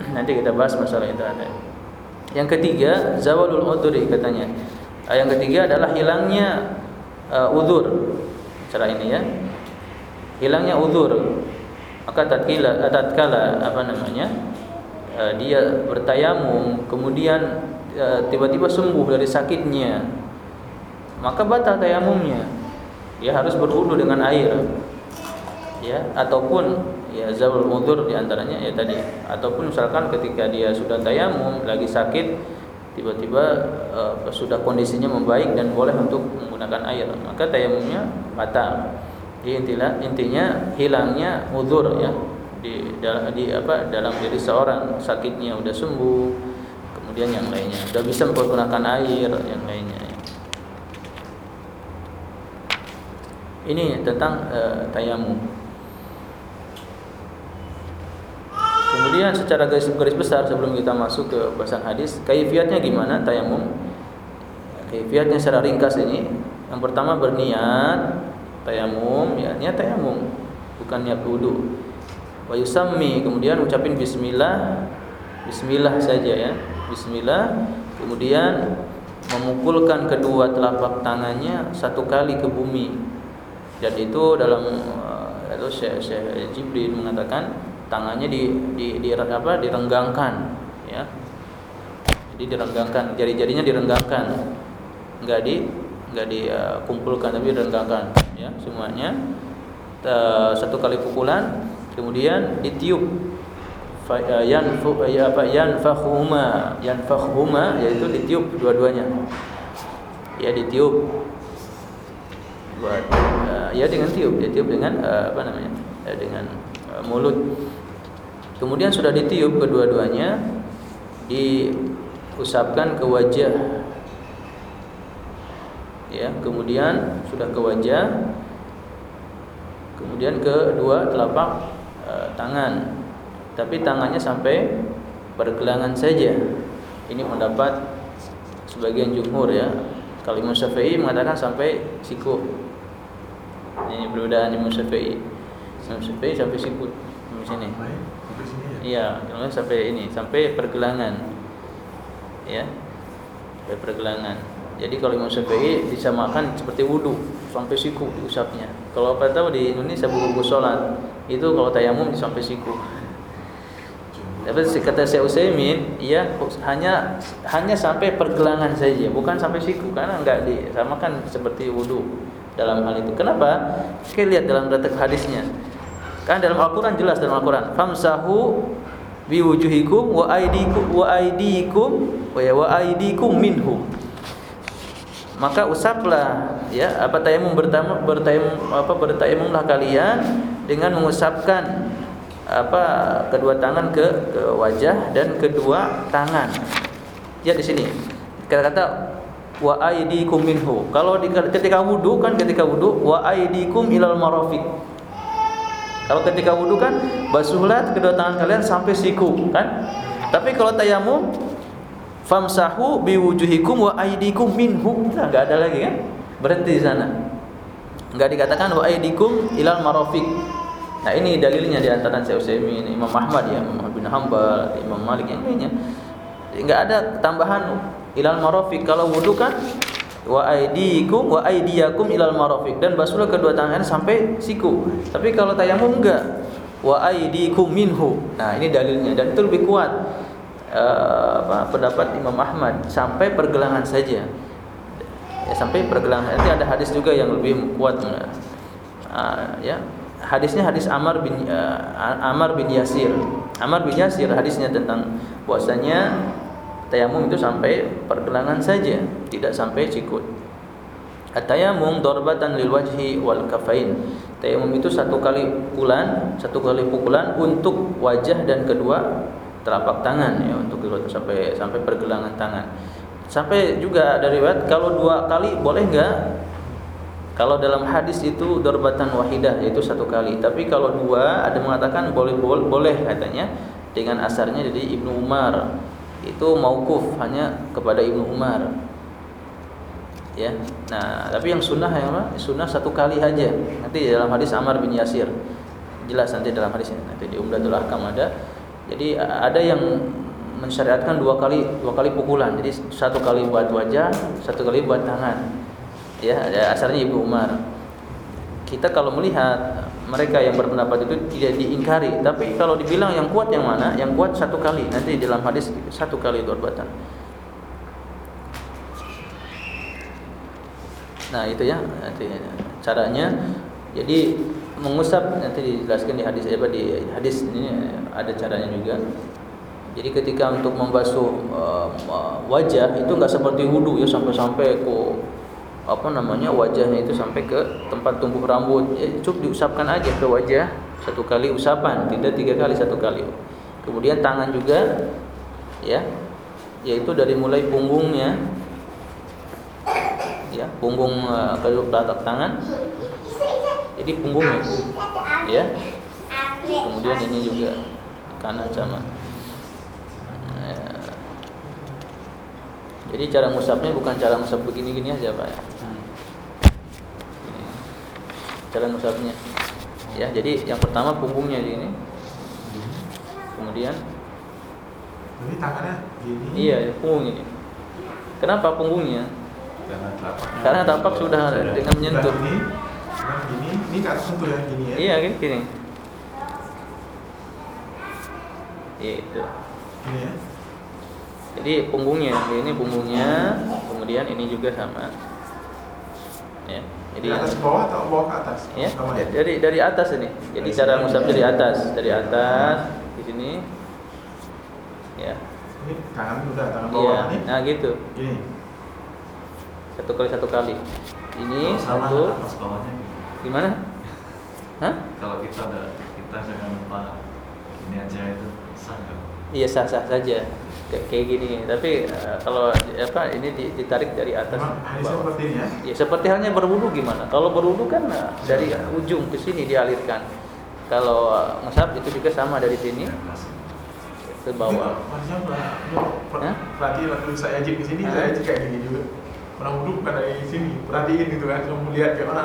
Nanti kita bahas masalah itu ada. Yang ketiga zawalul udhri katanya. Ah, yang ketiga adalah hilangnya uh, udzur. Cara ini ya. Hilangnya udzur. Maka tatkala tatkala apa namanya? Uh, dia bertayamum kemudian uh, tiba-tiba sembuh dari sakitnya maka batal tayamumnya. Dia harus berwudu dengan air. Ya ataupun ya zawal udzur di antaranya ya tadi. Ataupun misalkan ketika dia sudah tayamum lagi sakit tiba-tiba uh, sudah kondisinya membaik dan boleh untuk menggunakan air. Maka tayamumnya batal jadi intinya intinya hilangnya udzur ya. Di dalam di apa dalam diri seorang sakitnya udah sembuh kemudian yang lainnya. Sudah bisa menggunakan air yang lainnya. Ini tentang uh, tayamum. Kemudian secara garis, garis besar sebelum kita masuk ke bahasan hadis, kaifiatnya gimana tayamum? Kaifiatnya secara ringkas ini, yang pertama berniat tayamum, ya niat tayamum, bukan niat wudu. Wa yusammi, kemudian ucapin bismillah, bismillah saja ya. Bismillah, kemudian memukulkan kedua telapak tangannya satu kali ke bumi dan itu dalam uh, itu Syekh, Syekh Jibril mengatakan tangannya di di, di apa direnggangkan ya jadi direnggangkan jari-jarinya direnggangkan enggak di enggak dikumpulkan tapi direnggangkan ya semuanya satu kali pukulan kemudian ditiup uh, yan ya apa yanfakhuma yanfakhuma yaitu ditiup dua-duanya ya ditiup buat uh, ya dengan tiup, dia tiup dengan uh, apa namanya? Uh, dengan uh, mulut. Kemudian sudah ditiup kedua-duanya diusapkan ke wajah. Ya, kemudian sudah ke wajah. Kemudian ke dua telapak uh, tangan. Tapi tangannya sampai pergelangan saja. Ini mendapat sebagian jumhur ya. Kalau Imam Syafi'i mengatakan sampai siku ini perbedaan Imam Syafi'i. Imam Syafi'i sampai sikut di sini. Iya, kalau sampai ini, sampai pergelangan. Ya. Sampai pergelangan. Jadi kalau Imam Syafi'i disamakan seperti wudhu sampai siku diusapnya. Kalau apa tahu di Indonesia buku sholat itu kalau tayamum sampai siku. Tapi kata Syekh Utsaimin, ya hanya hanya sampai pergelangan saja, bukan sampai siku karena enggak disamakan seperti wudhu dalam hal itu. Kenapa? Kita lihat dalam letak hadisnya. Kan dalam Al-Qur'an jelas dalam Al-Qur'an, famsahu biwujuhikum wa aydikum wa aydikum wa ya aydikum minhu. Maka usaplah ya apa tayamum bertayamum bertayamum apa bertayamumlah kalian dengan mengusapkan apa kedua tangan ke, ke wajah dan kedua tangan. Ya di sini. Kata-kata wa aidikum minhu. Kalau di, ketika wudu kan ketika wudu wa aidikum ilal marafiq. Kalau ketika wudu kan basuhlah kedua tangan kalian sampai siku kan? Tapi kalau tayamum famsahu biwujuhikum wa aidikum minhu. Nah, ada lagi kan? Berhenti di sana. Enggak dikatakan wa aidikum ilal marafiq. Nah, ini dalilnya di antara Syekh Utsaimin, Imam Ahmad ya, Imam bin Hambal, Imam Malik yang lainnya. Enggak ada tambahan ilal marafiq. Kalau wudu kan wa aidikum wa aidiyakum ilal marafiq dan basuhlah kedua tangan sampai siku. Tapi kalau tayamum enggak wa aidikum minhu. Nah, ini dalilnya dan itu lebih kuat. Uh, apa pendapat Imam Ahmad sampai pergelangan saja. Ya, sampai pergelangan. Nanti ada hadis juga yang lebih kuat. Uh, ya. Hadisnya hadis Amar bin uh, Amar bin Yasir. Amar bin Yasir hadisnya tentang puasanya Tayamum itu sampai pergelangan saja, tidak sampai sikut. At-tayamum darbatan lil wajhi wal kafain. Tayamum itu satu kali pukulan, satu kali pukulan untuk wajah dan kedua telapak tangan ya untuk sampai sampai pergelangan tangan. Sampai juga dari riwayat kalau dua kali boleh enggak? Kalau dalam hadis itu darbatan wahidah yaitu satu kali. Tapi kalau dua ada mengatakan boleh boleh, boleh katanya dengan asarnya dari Ibnu Umar. Itu maukuf hanya kepada Ibnu Umar ya. Nah, tapi yang sunnah yang apa? Sunnah satu kali aja. Nanti dalam hadis Amr bin Yasir jelas nanti dalam hadis ini nanti di Umdatul Ahkam ada. Jadi ada yang mensyariatkan dua kali dua kali pukulan. Jadi satu kali buat wajah, satu kali buat tangan. Ya, asalnya Ibu Umar. Kita kalau melihat mereka yang berpendapat itu tidak diingkari, tapi kalau dibilang yang kuat yang mana? Yang kuat satu kali. Nanti dalam hadis satu kali dorbatan. Nah itu ya caranya. Jadi mengusap nanti dijelaskan di hadis apa di hadis ini ada caranya juga. Jadi ketika untuk membasuh uh, wajah itu enggak seperti wudhu ya sampai-sampai ke apa namanya wajahnya itu sampai ke tempat tumbuh rambut. Ya, cukup diusapkan aja ke wajah satu kali usapan, tidak tiga kali satu kali. Kemudian tangan juga ya, yaitu dari mulai punggungnya ya punggung uh, kedua telapak tangan jadi punggungnya ya? Kemudian ini juga kanan sama. Ya. jadi cara musabnya bukan cara musab begini-gini aja pak ya? Cara musabnya ya jadi yang pertama punggungnya di ini. Kemudian. Jadi tangannya gini. Iya punggung ini. Kenapa punggungnya? Karena telapak. Sudah, Sudah. dengan menyentuh. Nah, ini gini ini ke atas sentuh ya gini ya? Iya kan gini. Itu. Gini ya? Jadi punggungnya ini punggungnya kemudian ini juga sama. Ya jadi dari atas ke bawah atau bawah ke atas? Ya sama ya? dari dari atas ini. Jadi cara musab dari atas dari atas di sini. Ya. Ini tangan udah tangan bawah iya nih nah gitu. Gini. Satu kali satu kali. Ini sama satu. atas bawahnya gimana Hah? kalau kita ada kita jangan lupa ini aja itu sah? Iya sah sah saja kayak kayak gini. Tapi eh, kalau apa ini di- ditarik dari atas. Bawah. seperti ini ya Ya seperti halnya berwudu gimana? Kalau berwudu kan eh, dari ujung ke sini dialirkan. Kalau musab itu juga sama dari sini ke bawah. Hah? perhati waktu saya ajib ke sini saya ajib kayak gini juga pernah wudhu bukan dari sini perhatiin gitu kan cuma melihat kayak mana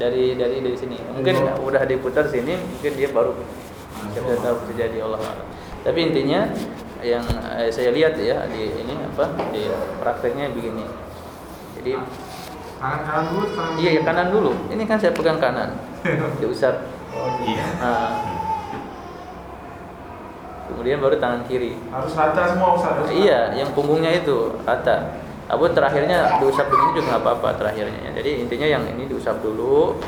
Dari dari dari sini. Mungkin bawah. udah diputar sini, mungkin dia baru kita tahu terjadi Allah. Tapi intinya yang eh, saya lihat ya di ini apa di prakteknya begini. Jadi tangan kanan dulu Iya, ya kanan dulu. Ini kan saya pegang kanan. Diusap. oh iya Nah. Kemudian baru tangan kiri. harus rata semua Ustaz harus Iya, yang punggungnya itu rata. Abu terakhirnya diusap begini juga nggak apa-apa terakhirnya. Jadi intinya yang ini diusap dulu,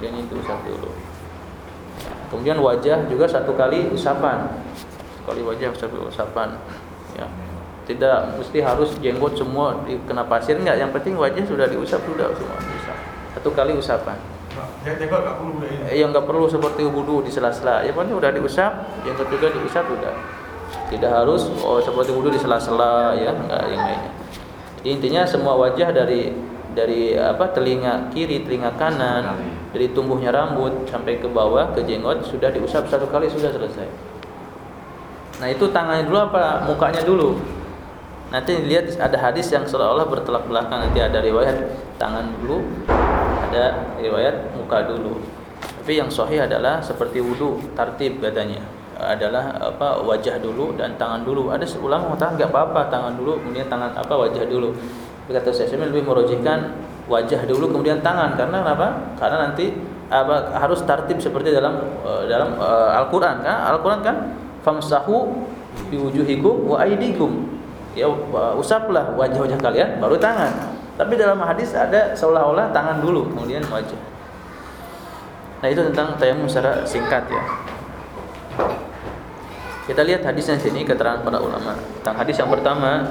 yang ini diusap dulu. Kemudian wajah juga satu kali usapan. Sekali wajah satu usapan. Ya. Tidak mesti harus jenggot semua dikena pasir enggak. Yang penting wajah sudah diusap sudah semua diusap. Satu kali usapan. Jenggot nggak perlu. Eh, yang nggak perlu seperti wudhu di sela-sela. Ya pokoknya udah diusap, yang ketiga diusap udah. Tidak harus oh seperti wudhu di sela-sela ya, enggak yang lainnya. Intinya semua wajah dari dari apa telinga kiri, telinga kanan, dari tumbuhnya rambut sampai ke bawah ke jenggot sudah diusap satu kali sudah selesai. Nah itu tangannya dulu apa mukanya dulu? Nanti lihat ada hadis yang seolah-olah bertolak belakang nanti ada riwayat tangan dulu, ada riwayat muka dulu. Tapi yang sahih adalah seperti wudhu tartib katanya adalah apa wajah dulu dan tangan dulu. Ada ulama mengatakan nggak apa-apa tangan dulu kemudian tangan apa wajah dulu. Kata saya lebih merojihkan wajah dulu kemudian tangan karena apa? Karena nanti apa harus tartib seperti dalam eh, dalam eh, Al-Qur'an kan? Al-Qur'an kan famsahu biwujuhikum wa aidikum. Ya uh, usaplah wajah-wajah kalian baru tangan. Tapi dalam hadis ada seolah-olah tangan dulu kemudian wajah. Nah itu tentang tayamum secara singkat ya. Kita lihat hadisnya sini keterangan para ulama. Tentang hadis yang pertama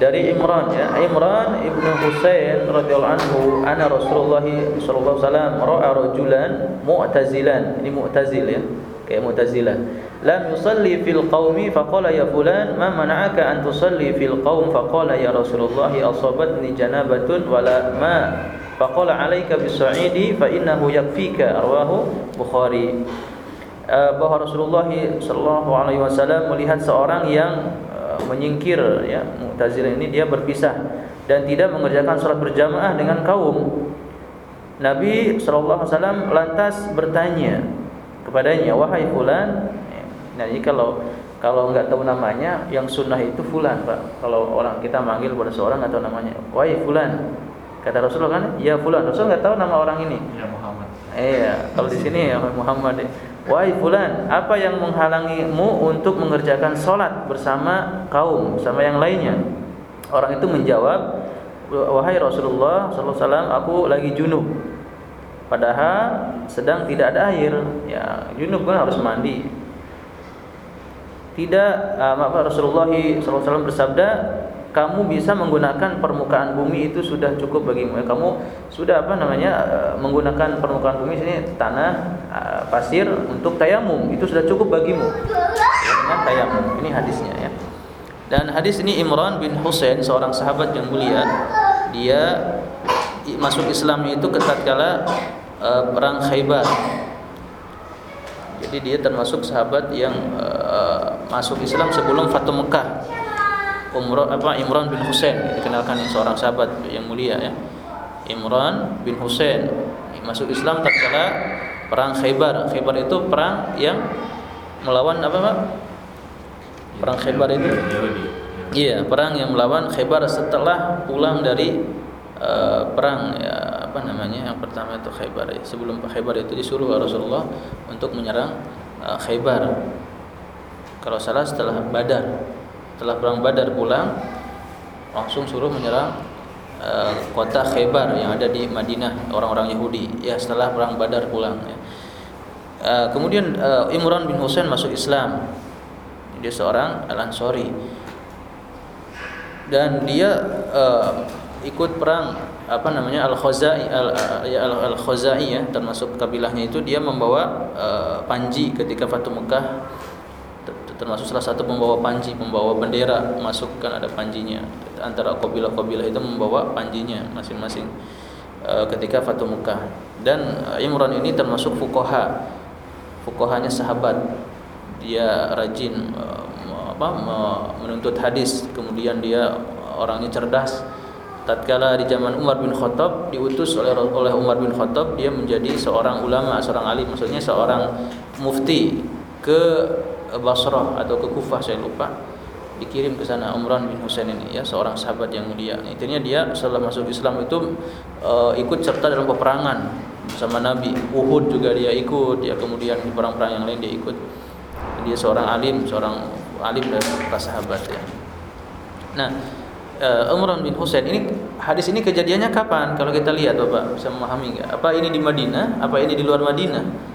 dari Imran ya. Imran ibnu Husain radhiyallahu anhu anna Rasulullah sallallahu alaihi wasallam ra'a rajulan mu'tazilan. Ini mu'tazil ya. Kayak mu'tazilah. Lam yusalli fil qaumi faqala ya fulan ma mana'aka an tusalli fil qaum faqala ya Rasulullah asabatni janabatun wala ma faqala alayka bis-sa'idi fa innahu yakfika rawahu Bukhari. Eh, bahwa Rasulullah Shallallahu Alaihi Wasallam melihat seorang yang eh, menyingkir ya Mu'tazilah ini dia berpisah dan tidak mengerjakan sholat berjamaah dengan kaum Nabi Shallallahu Alaihi Wasallam lantas bertanya kepadanya wahai fulan nah ini kalau kalau nggak tahu namanya yang sunnah itu fulan pak kalau orang kita manggil pada seorang tahu namanya wahai fulan kata Rasulullah kan ya fulan Rasul nggak tahu nama orang ini Ya Muhammad. Iya, kalau di sini ya Muhammad. ya. Wahai fulan, apa yang menghalangimu untuk mengerjakan sholat bersama kaum, bersama yang lainnya? Orang itu menjawab, wahai Rasulullah Wasallam, aku lagi junub. Padahal sedang tidak ada air. Ya, junub kan harus mandi. Tidak, uh, maaf Rasulullah SAW bersabda, kamu bisa menggunakan permukaan bumi itu sudah cukup bagimu. Ya, Kamu sudah apa namanya uh, menggunakan permukaan bumi sini tanah, uh, pasir untuk tayamum itu sudah cukup bagimu. Dengan tayamum. Ini hadisnya ya. Dan hadis ini Imran bin Husain seorang sahabat yang mulia, dia masuk Islamnya itu kala uh, perang Khaybar. Jadi dia termasuk sahabat yang uh, masuk Islam sebelum Fatu Mekah. Umrah apa Imran bin Husain dikenalkan ini seorang sahabat yang mulia ya. Imran bin Husain masuk Islam tatkala perang Khaybar. Khaybar itu perang yang melawan apa Pak? Perang Khaybar itu. Iya, perang yang melawan Khaybar setelah pulang dari eh, perang ya, apa namanya? Yang pertama itu Khaybar. Sebelum Khaybar itu disuruh Rasulullah untuk menyerang eh, Khaybar. Kalau salah setelah Badar. Setelah perang Badar pulang langsung suruh menyerang eh, kota Khaybar yang ada di Madinah orang-orang Yahudi. Ya, setelah perang Badar pulang ya. Eh, kemudian eh, Imran bin Husain masuk Islam. Dia seorang Al-Ansori dan dia uh, ikut perang apa namanya al khazai al ya al khazai ya termasuk kabilahnya itu dia membawa uh, panji ketika Fatu Mekah termasuk salah satu pembawa panji pembawa bendera masuk kan ada panjinya. Antara kabilah-kabilah itu membawa panjinya masing-masing uh, ketika Fatu Mekah dan uh, Imran ini termasuk fukoha. Fukohanya sahabat. Dia rajin uh, apa me- menuntut hadis. Kemudian dia orangnya cerdas. Tatkala di zaman Umar bin Khattab diutus oleh oleh Umar bin Khattab dia menjadi seorang ulama seorang alim. Maksudnya seorang mufti ke Basrah atau ke Kufah saya lupa. Dikirim ke sana Umran bin Husain ini ya seorang sahabat yang mulia. Intinya dia setelah masuk Islam itu uh, ikut serta dalam peperangan bersama Nabi. Uhud juga dia ikut ya kemudian di perang-perang yang lain dia ikut. Dia seorang alim seorang alim dan para sahabat ya. Nah uh, Umran bin Husain ini hadis ini kejadiannya kapan? Kalau kita lihat Bapak bisa memahami nggak? Apa ini di Madinah? Apa ini di luar Madinah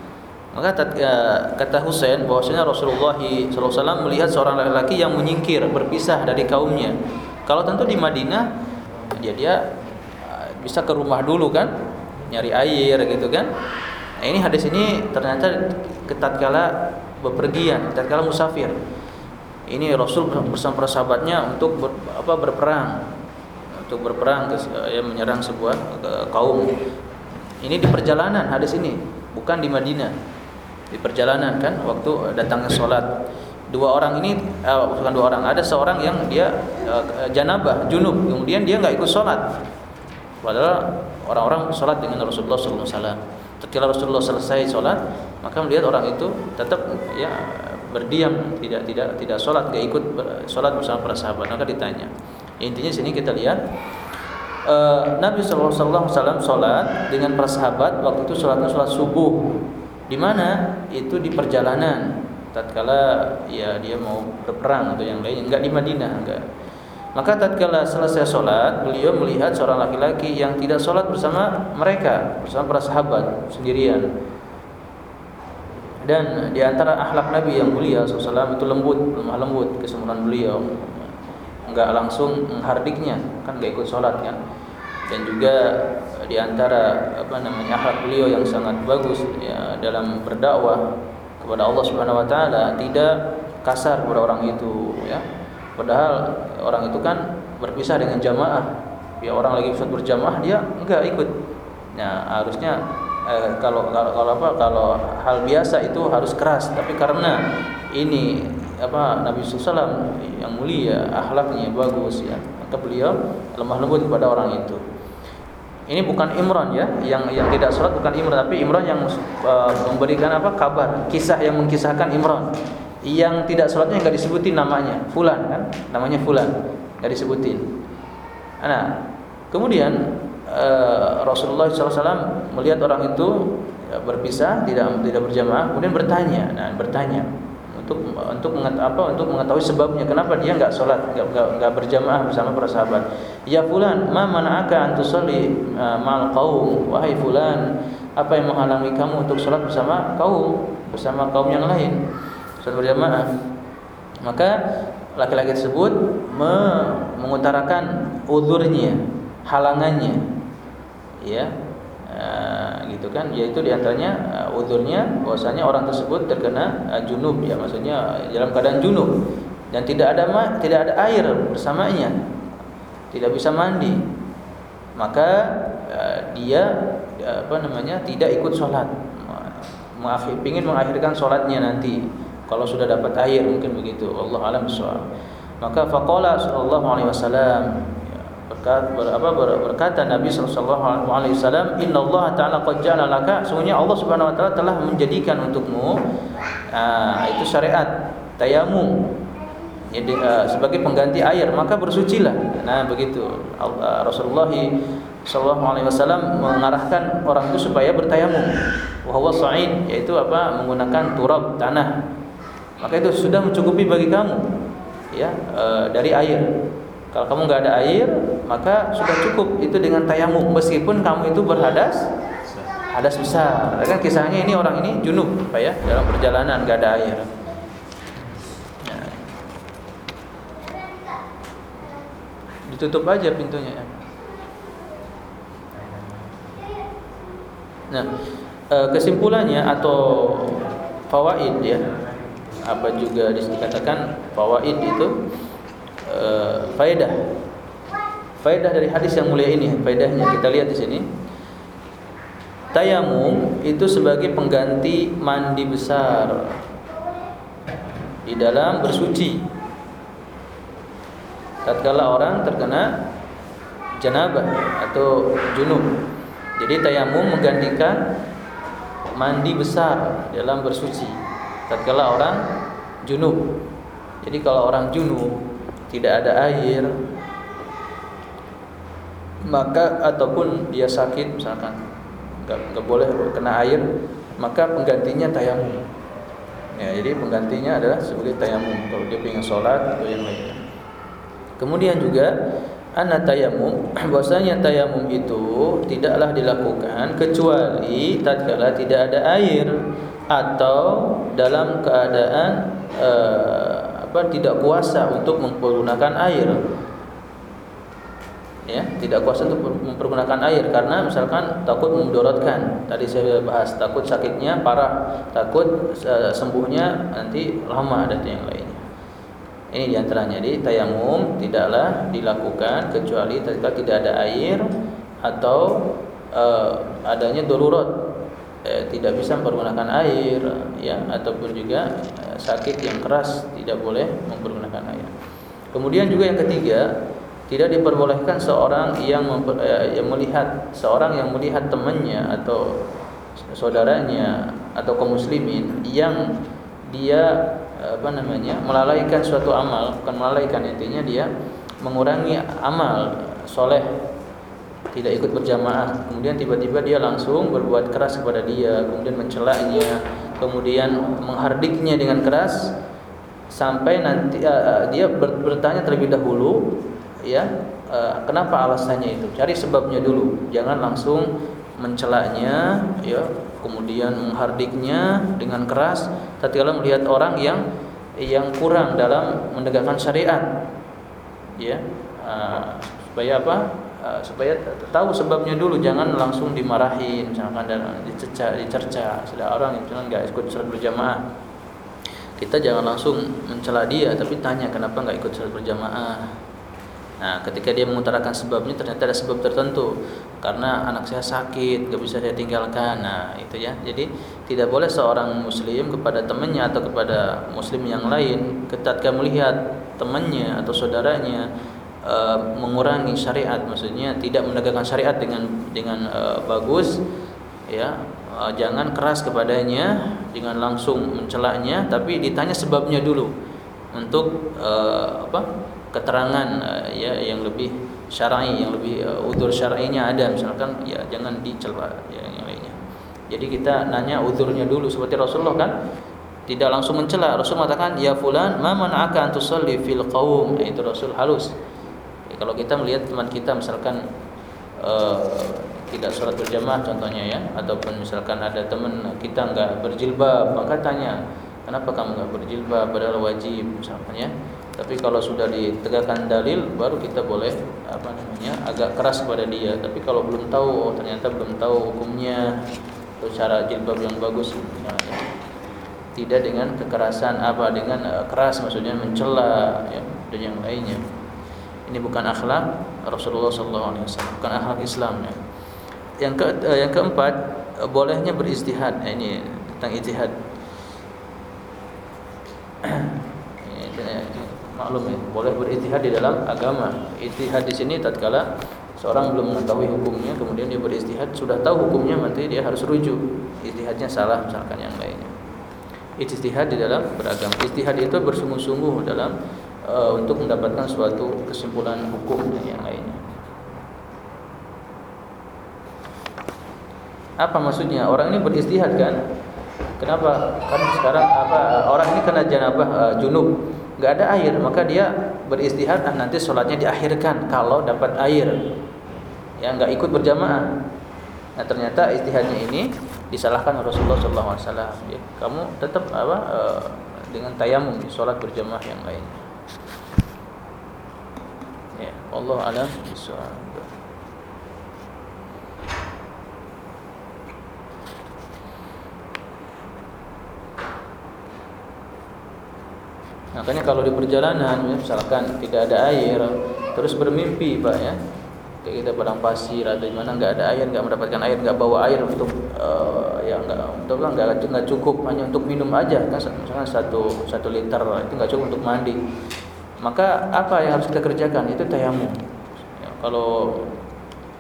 maka ya, kata Husain bahwasanya Rasulullah SAW melihat seorang laki-laki yang menyingkir berpisah dari kaumnya. Kalau tentu di Madinah dia dia uh, bisa ke rumah dulu kan, nyari air gitu kan. Nah, ini hadis ini ternyata ketatkala bepergian, tatkala musafir. Ini Rasul bersama para sahabatnya untuk ber, apa berperang untuk berperang ke, ya, menyerang sebuah eh, kaum. Ini di perjalanan hadis ini, bukan di Madinah di perjalanan kan? Waktu datangnya sholat. Dua orang ini uh, bukan dua orang ada seorang yang dia uh, janabah junub. Kemudian dia nggak ikut sholat. Padahal orang-orang sholat dengan Rasulullah SAW ketika Rasulullah selesai sholat maka melihat orang itu tetap ya berdiam tidak tidak tidak sholat nggak ikut sholat bersama para sahabat. Maka ditanya. Intinya sini kita lihat uh, Nabi SAW sholat dengan para sahabat waktu itu sholatnya sholat subuh di mana? Itu di perjalanan. Tatkala ya dia mau berperang atau yang lain enggak di Madinah enggak. Maka tatkala selesai sholat beliau melihat seorang laki-laki yang tidak sholat bersama mereka bersama para sahabat sendirian. Dan di antara akhlak Nabi yang mulia SAW itu lembut, lemah lembut kesempurnaan beliau. Enggak langsung menghardiknya, kan enggak ikut sholat kan. Dan juga di antara apa namanya akhlak beliau yang sangat bagus ya dalam berdakwah kepada Allah Subhanahu wa taala tidak kasar kepada orang itu ya. Padahal orang itu kan berpisah dengan jamaah. Ya orang lagi sholat berjamaah dia enggak ikut. Nah, harusnya eh, kalau kalau kalau apa kalau hal biasa itu harus keras tapi karena ini apa Nabi SAW yang mulia akhlaknya bagus ya maka beliau lemah lembut kepada orang itu ini bukan Imran ya yang yang tidak sholat bukan Imran tapi Imran yang uh, memberikan apa kabar kisah yang mengkisahkan Imran. Yang tidak sholatnya nggak disebutin namanya Fulan kan? Namanya Fulan nggak disebutin. Nah kemudian uh, Rasulullah SAW melihat orang itu ya, berpisah tidak tidak berjamaah kemudian bertanya nah bertanya untuk untuk mengat, apa untuk mengetahui sebabnya. Kenapa dia enggak sholat enggak, enggak, berjamaah bersama para sahabat? Ya fulan ma mana'aka an tusalli uh, ma'al qaum? Wahai fulan apa yang menghalangi kamu untuk sholat bersama kaum bersama kaum yang lain? Sholat berjamaah. Maka laki-laki tersebut mengutarakan uzurnya halangannya. Ya uh, gitu kan. Yaitu di antaranya eh, udurnya bahwasanya orang tersebut terkena uh, junub ya. Maksudnya dalam keadaan junub. Dan tidak ada tidak ada air bersamanya. Tidak bisa mandi. Maka uh, dia apa namanya tidak ikut sholat. Mengakhir, ingin mengakhirkan sholatnya nanti. Kalau sudah dapat air mungkin begitu. Allah alam soal maka faqala sallallahu alaihi wasallam berkata, ber, ber, berkata Nabi sallallahu alaihi wasallam inna Allah taala qad ja'ala laka. Sungguhnya Allah Subhanahu wa taala telah menjadikan untukmu uh, itu syariat tayamum jadi uh, sebagai pengganti air maka bersucilah. Nah begitu. Uh, Rasulullah sallallahu alaihi wasallam mengarahkan orang itu supaya bertayamum wa huwa sa'id yaitu apa? Menggunakan turab tanah. Maka itu sudah mencukupi bagi kamu ya uh, dari air kalau kamu nggak ada air, maka sudah cukup itu dengan tayamum meskipun kamu itu berhadas hadas besar. Kan kisahnya ini orang ini junub, Pak ya, dalam perjalanan nggak ada air. Ya. Ditutup aja pintunya ya. Nah, eh, kesimpulannya atau fawaid ya. Apa juga dikatakan fawaid itu uh, faedah. Faedah dari hadis yang mulia ini faedahnya kita lihat di sini. Tayamum itu sebagai pengganti mandi besar di dalam bersuci. Tatkala orang terkena janabah atau junub. Jadi tayamum menggantikan mandi besar dalam bersuci. Tatkala orang junub. Jadi kalau orang junub tidak ada air maka ataupun dia sakit misalkan nggak nggak boleh kena air maka penggantinya tayamum. Ya jadi penggantinya adalah sebagai tayamum kalau dia ingin sholat atau yang lainnya kemudian juga anak tayamum bahwasanya tayamum itu tidaklah dilakukan kecuali tatkala tidak ada air atau dalam keadaan uh, tidak kuasa untuk mempergunakan air? Ya tidak kuasa untuk mempergunakan air karena misalkan takut memudaratkan tadi saya bahas takut sakitnya parah takut e, sembuhnya nanti lama dan yang lainnya. Ini di antaranya di tayamum tidaklah dilakukan kecuali ketika tidak ada air atau uh, adanya darurat eh, tidak bisa mempergunakan air ya ataupun juga eh, sakit yang keras tidak boleh mempergunakan air. Kemudian juga yang ketiga tidak diperbolehkan seorang yang eh, yang melihat seorang yang melihat temannya atau saudaranya atau kaum muslimin yang dia apa namanya melalaikan suatu amal bukan melalaikan intinya dia mengurangi amal soleh tidak ikut berjamaah. Kemudian tiba-tiba dia langsung berbuat keras kepada dia kemudian mencelaknya kemudian menghardiknya dengan keras sampai nanti uh, dia bertanya terlebih dahulu ya uh, kenapa alasannya itu? Cari sebabnya dulu. Jangan langsung mencelaknya ya kemudian menghardiknya dengan keras tatkala melihat orang yang yang kurang dalam menegakkan syariat ya uh, supaya apa uh, supaya tahu sebabnya dulu jangan langsung dimarahin misalkan dan dicerca dicerca sudah orang misalkan nggak ikut sholat berjamaah kita jangan langsung mencela dia tapi tanya kenapa nggak ikut sholat berjamaah Nah, ketika dia mengutarakan sebabnya ternyata ada sebab tertentu karena anak saya sakit, gak bisa saya tinggalkan. Nah, itu ya. Jadi tidak boleh seorang muslim kepada temannya atau kepada muslim yang lain ketika melihat temannya atau saudaranya e, mengurangi syariat, maksudnya tidak menegakkan syariat dengan dengan e, bagus, ya. E, jangan keras kepadanya dengan langsung mencelaknya, tapi ditanya sebabnya dulu untuk e, apa? keterangan uh, ya yang lebih syar'i yang lebih uh, udzur syar'inya ada misalkan ya jangan dicela ya yang lainnya. Jadi kita nanya udzurnya dulu seperti Rasulullah kan tidak langsung mencela. Rasul mengatakan ya fulan ma man'aka an tusalli fil qaum. Nah, itu Rasul halus. Kalau kita melihat teman kita misalkan uh, tidak sholat berjamaah contohnya ya ataupun misalkan ada teman kita nggak berjilbab maka tanya kenapa kamu nggak berjilbab? Padahal wajib misalkan ya. Tapi kalau sudah ditegakkan dalil baru kita boleh apa namanya agak keras kepada dia. Tapi kalau belum tahu oh ternyata belum tahu hukumnya atau cara jilbab yang bagus misalnya. Tidak dengan kekerasan apa dengan uh, keras maksudnya mencela ya dan yang lainnya ini bukan akhlak Rasulullah SAW bukan akhlak Islam ya. Yang ke uh, yang keempat uh, bolehnya beristihad. Nah, ini tentang ijtihad. Maklum ya. Boleh berijtihad di dalam agama. Ijtihad di sini tatkala seorang belum mengetahui hukumnya kemudian dia berijtihad sudah tahu hukumnya nanti dia harus rujuk. Ijtihadnya salah misalkan yang lainnya. Ijtihad di dalam beragama. Ijtihad itu bersungguh-sungguh dalam uh, untuk mendapatkan suatu kesimpulan hukum dan yang lainnya. Apa maksudnya? Orang ini beristihad kan? Kenapa? Kan sekarang apa orang ini kena janabah uh, junub. Nggak ada air maka dia beristihad nah nanti sholatnya diakhirkan kalau dapat air. Yang nggak ikut berjamaah. Nah ternyata istihadnya ini disalahkan Rasulullah SAW ya, kamu tetap apa e, dengan tayamum di sholat berjamaah yang lain ya Allah alam bisawab Makanya kalau di perjalanan misalkan tidak ada air, terus bermimpi Pak ya. Kayak kita padang pasir atau di mana nggak ada air, nggak mendapatkan air, nggak bawa air untuk uh, ya nggak untuk nggak nggak cukup hanya untuk minum aja kan misalkan satu satu liter itu nggak cukup untuk mandi. Maka apa yang harus kita kerjakan itu tayamum. Ya, kalau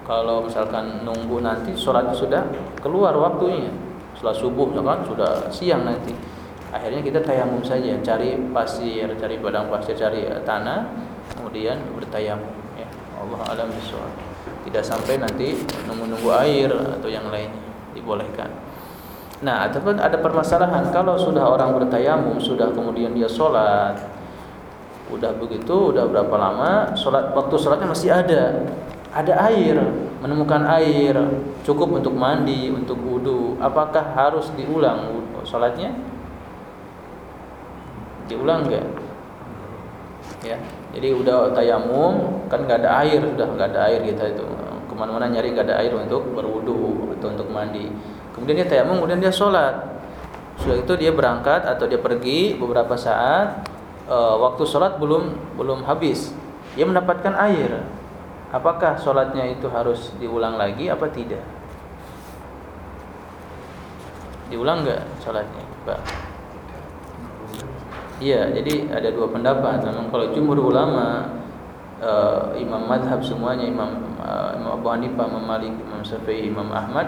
kalau misalkan nunggu nanti sholat sudah keluar waktunya setelah subuh misalkan sudah siang nanti akhirnya kita tayamum saja cari pasir cari padang pasir cari eh, tanah kemudian bertayamum ya Allah alam bisawab tidak sampai nanti nunggu-nunggu air atau yang lainnya dibolehkan. Nah ataupun ada permasalahan kalau sudah orang bertayamum sudah kemudian dia sholat udah begitu udah berapa lama sholat waktu sholatnya masih ada. Ada air menemukan air cukup untuk mandi untuk wudhu apakah harus diulang sholatnya? Diulang enggak ya. Jadi udah tayamum kan nggak ada air sudah nggak ada air kita itu. Ke mana-mana nyari nggak ada air untuk berwudu atau untuk mandi. Kemudian dia tayamum kemudian dia sholat. Sudah itu dia berangkat atau dia pergi beberapa saat e, waktu sholat belum belum habis. Dia mendapatkan air. Apakah sholatnya itu harus diulang lagi apa tidak? Diulang nggak sholatnya pak Iya, jadi ada dua pendapat. Memang kalau jumhur ulama uh, imam madhab semuanya imam uh, Imam Abu Hanifah, Imam Malik, Imam Syafi'i, Imam Ahmad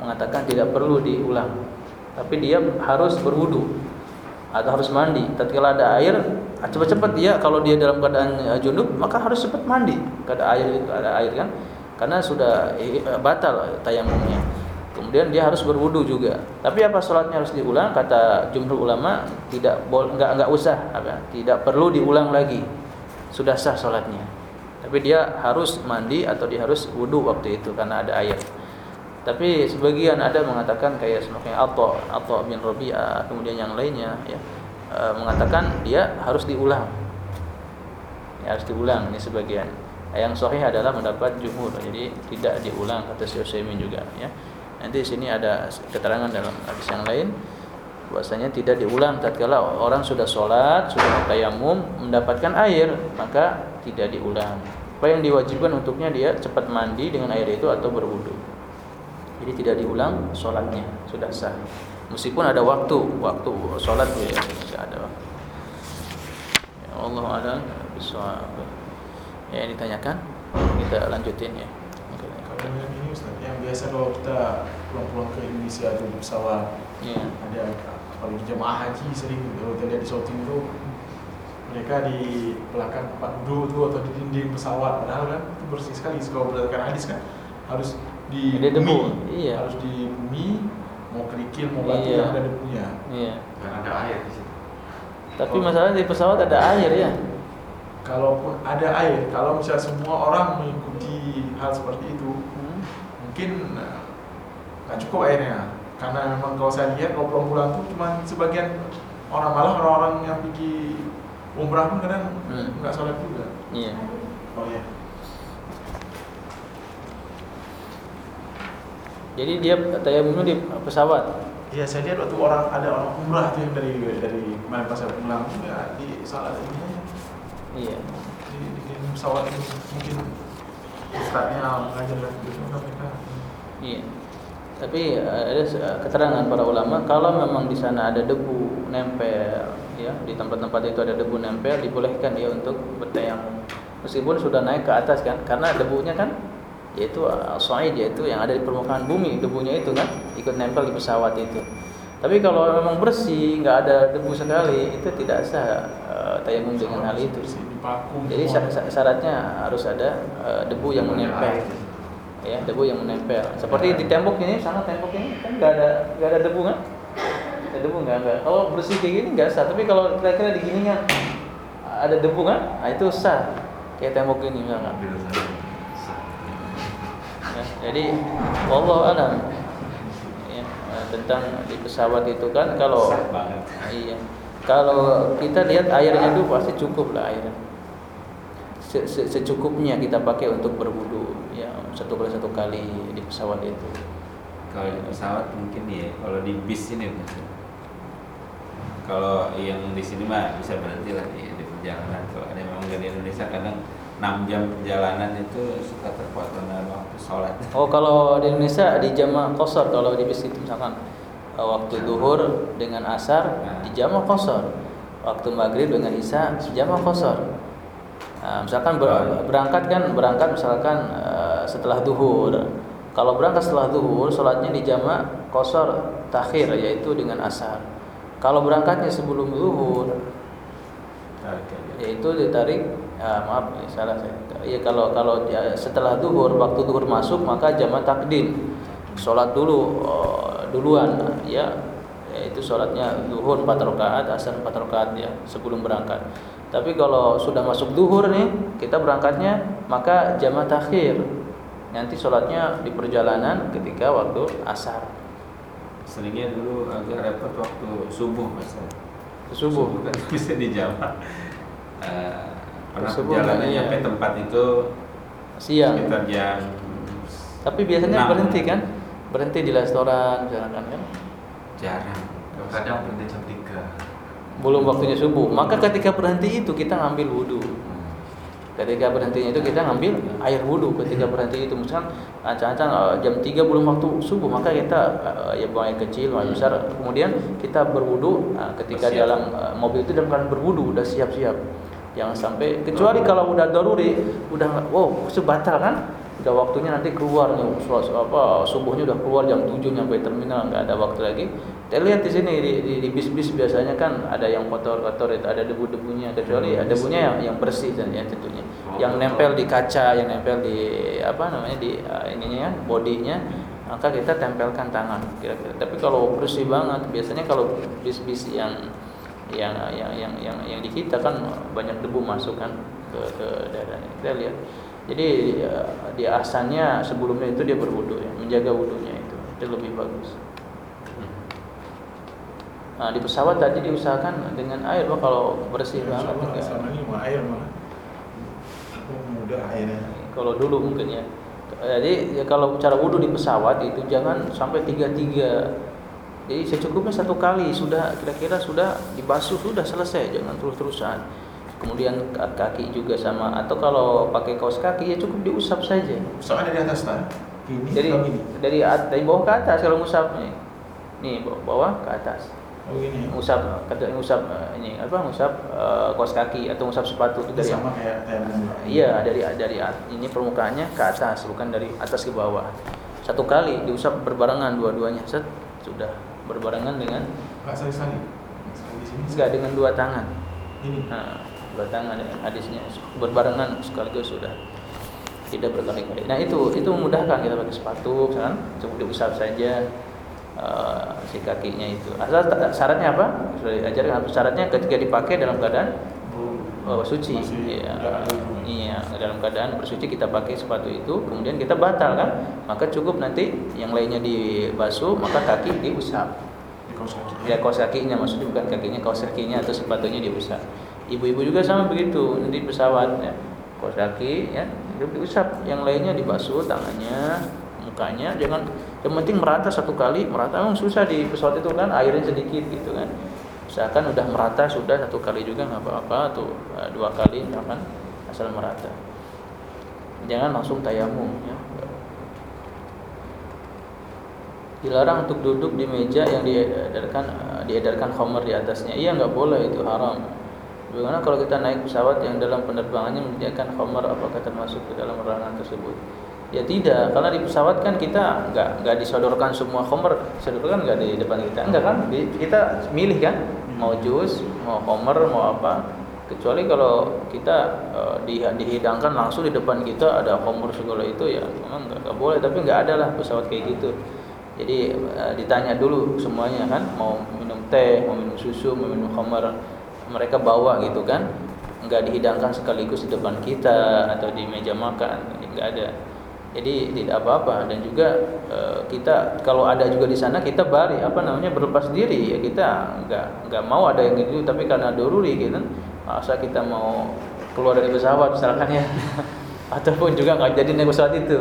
mengatakan tidak perlu diulang. Tapi dia harus berwudu atau harus mandi. Tatkala ada air, cepat-cepat dia kalau dia dalam keadaan uh, junub maka harus cepat mandi. Kada air ada air kan? Karena sudah batal tayamumnya. Kemudian dia harus berwudu juga. Tapi apa sholatnya harus diulang? Kata jumhur ulama tidak nggak nggak usah, apa? Tidak perlu diulang lagi. Sudah sah sholatnya. Tapi dia harus mandi atau dia harus wudu waktu itu karena ada air. Tapi sebagian ada mengatakan kayak semaknya Atha, Atha bin Rabi'ah, kemudian yang lainnya ya e, mengatakan dia harus diulang. Ya, harus diulang ini sebagian. Yang sahih adalah mendapat jumhur. Jadi tidak diulang kata Utsaimin juga ya. Nanti di sini ada keterangan dalam hadis yang lain bahwasanya tidak diulang tatkala orang sudah sholat, sudah tayamum mendapatkan air, maka tidak diulang. Apa yang diwajibkan untuknya dia cepat mandi dengan air itu atau berwudu. Jadi tidak diulang sholatnya sudah sah. Meskipun ada waktu, waktu sholat ya tidak ada. Ya Allah ada bisa ya ditanyakan kita lanjutin ya. Kalau yang ini Ustaz, yang biasa kalau kita pulang-pulang ke Indonesia di pesawat Ya. ada kalau di jemaah haji sering kalau kita lihat di shooting itu mereka di belakang tempat duduk itu atau di dinding pesawat padahal kan itu bersih sekali kalau berdasarkan hadis kan harus di Ada debu, iya. harus di bumi mau kerikil mau batu Iya. yang ada debunya Iya. Kan ada air di situ. Tapi masalahnya di pesawat ada air ya. kalaupun ada air kalau misalnya semua orang mengikuti hal seperti itu. Mungkin eh, nggak cukup airnya karena memang kalau saya lihat kalau pulang-pulang tuh cuma sebagian orang malah orang-orang yang pergi umrah pun kadang Hmm. nggak sholat juga Iya. oh ya Jadi dia tayamumnya di pesawat. Iya saya lihat waktu orang ada orang umrah tuh yang dari dari mana pas saya pulang tuh ya di salat ini Iya. di, di, di pesawat itu mungkin ustadznya mengajarkan gitu mereka Iya. Tapi eh, ada eh, keterangan para ulama kalau memang di sana ada debu nempel ya, di tempat-tempat itu ada debu nempel dibolehkan dia untuk bertayamum. Meskipun sudah naik ke atas kan karena debunya kan yaitu eh, soid yaitu yang ada di permukaan bumi debunya itu kan ikut nempel di pesawat itu. Tapi kalau memang bersih, nggak ada debu sekali, itu tidak sah eh, tayamum dengan hal itu. Jadi syaratnya harus ada eh, debu yang menempel ya debu yang menempel. Seperti di tembok ini sana tembok ini kan nggak ada nggak ada debu kan? Ada debu nggak nggak. Kalau bersih kayak gini nggak sah. Tapi kalau kira-kira di gini kan ada debu kan? Nah, itu sah. Kayak tembok ini misalkan sana. ya, jadi wallahu alam. Ya, tentang di pesawat itu kan kalau iya. Kalau kita lihat airnya itu pasti cukup lah airnya. Se- se- secukupnya kita pakai untuk berwudu ya satu kali satu kali di pesawat itu Kalau di pesawat mungkin ya, kalau di bis ini Mas. Kalau yang di sini mah bisa berhenti lah di, di perjalanan. Kalau ada yang memang dari Indonesia kadang 6 jam perjalanan itu suka terpotong dengan waktu sholat. oh kalau di Indonesia di jamaah kosor kalau di bis itu misalkan eh, waktu duhur dengan asar di jamaah kosor waktu maghrib dengan isya jamaah kosor Nah, misalkan ber- berangkat kan berangkat misalkan eh, setelah duhur. Kalau berangkat setelah duhur, sholatnya di jamaah kosor takhir yaitu dengan asar. Kalau berangkatnya sebelum duhur, yaitu ditarik ah, maaf ya, salah saya. Iya kalau kalau ya, setelah duhur waktu duhur masuk maka jamaah takdim. Sholat dulu oh, duluan ya yaitu sholatnya duhur 4 rakaat, asar 4 rakaat ya sebelum berangkat. Tapi kalau sudah masuk duhur nih, kita berangkatnya maka jamaah takhir. Nanti sholatnya di perjalanan ketika waktu asar. Seringnya dulu agak repot waktu subuh Mas. Subuh. kan bisa dijawab. Eh, pernah Subuh, perjalanan iya. nyampe tempat itu Siang. sekitar jam Tapi biasanya Enam. berhenti kan? Berhenti di restoran misalkan kan? jarang. kadang berhenti jam 3 belum waktunya subuh. Maka ketika berhenti itu kita ngambil wudhu. Ketika berhentinya itu kita ngambil air wudhu. Ketika berhenti itu misalkan ancang-ancang eh, jam 3 belum waktu subuh, maka kita eh, ya buang air kecil, buang air besar. Kemudian kita berwudhu eh, ketika Bersiap. dalam mobil itu dalam keadaan berwudhu, udah siap-siap. Jangan sampai kecuali kalau udah daruri, udah wow, sebatal kan? Udah waktunya nanti keluar nih, apa subuhnya udah keluar jam 7 nyampe terminal, nggak ada waktu lagi. Kita lihat di sini di, di, di bis-bis biasanya kan ada yang kotor-kotor itu ada debu-debunya. Kecuali ada debunya yang yang bersih dan ya tentunya yang nempel di kaca yang nempel di apa namanya di uh, ininya ya bodinya maka kita tempelkan tangan kira-kira. Tapi kalau bersih banget biasanya kalau bis-bis yang yang yang yang yang yang di kita kan banyak debu masuk kan ke ke daerahnya kita lihat jadi uh, di asalnya sebelumnya itu dia berwudu ya menjaga wudunya itu itu lebih bagus nah di pesawat tadi diusahakan dengan air Pak kalau bersih banget Insya Allah enggak. sama ini mah air malah. Mudah airnya. kalau dulu mungkin ya jadi ya kalau cara wudhu di pesawat itu jangan sampai tiga tiga jadi secukupnya satu kali sudah kira-kira sudah dibasuh sudah selesai jangan terus-terusan kemudian kaki juga sama atau kalau pakai kaos kaki ya cukup diusap saja Usap ada di atas? Ini dari gini? dari at- dari bawah ke atas kalau ngusapnya nih bawah, bawah ke atas Oh gini. ngusap kata ngusap eh, ini apa ngusap eh, kaos kaki atau ngusap sepatu itu Ini dari sama kayak. Iya dari dari ini permukaannya ke atas bukan dari atas ke bawah. Satu kali diusap berbarengan dua-duanya set sudah berbarengan dengan sini. enggak dengan dua tangan. Ini. Nah, dengan hadisnya berbarengan sekaligus sudah tidak berkali-kali. Nah itu itu memudahkan kita pakai sepatu, misalkan cukup diusap saja eh, si kakinya itu. Asal syaratnya apa? Sudah diajarkan syaratnya ketika dipakai dalam keadaan oh, suci. Masih Iya. Iya, dalam keadaan bersuci kita pakai sepatu itu, kemudian kita batal kan? Maka cukup nanti yang lainnya dibasuh, maka kaki diusap. Di. Ya kaos kakinya maksudnya bukan kakinya, kaos kakinya atau sepatunya diusap. Ibu-ibu juga sama begitu nanti pesawat ya. Kaos kaki ya, diusap, yang lainnya dibasuh tangannya, mukanya, jangan yang penting merata satu kali, merata memang susah di pesawat itu kan airnya sedikit gitu kan. Misalkan udah merata sudah satu kali juga nggak apa-apa atau eh, dua kali misalkan asal merata. Jangan langsung tayamum ya. Dilarang untuk duduk di meja yang diedarkan eh, diedarkan khamar di atasnya. Iya nggak boleh itu haram. Bagaimana kalau kita naik pesawat yang dalam penerbangannya menyediakan khamar apakah termasuk ke dalam larangan tersebut? Ya tidak, karena di pesawat kan kita nggak nggak disodorkan semua khamar, disodorkan nggak di depan kita, enggak kan? Kita milih kan, mau jus, mau khamar, mau apa. Kecuali kalau kita di, dihidangkan langsung di depan kita ada khamar segala itu ya memang nggak, boleh. Tapi nggak ada lah pesawat kayak gitu. Jadi eh, ditanya dulu semuanya kan, mau minum teh, mau minum susu, mau minum khamar, mereka bawa gitu kan, nggak dihidangkan sekaligus di depan kita atau di meja makan, nggak ada. Jadi tidak apa-apa. Dan juga eh, kita kalau ada juga di sana kita bari apa namanya berlepas diri. Ya kita nggak nggak mau ada yang gitu tapi karena doruri gitu masa kita mau keluar dari pesawat misalkan ya. Ataupun juga nggak jadi naik pesawat itu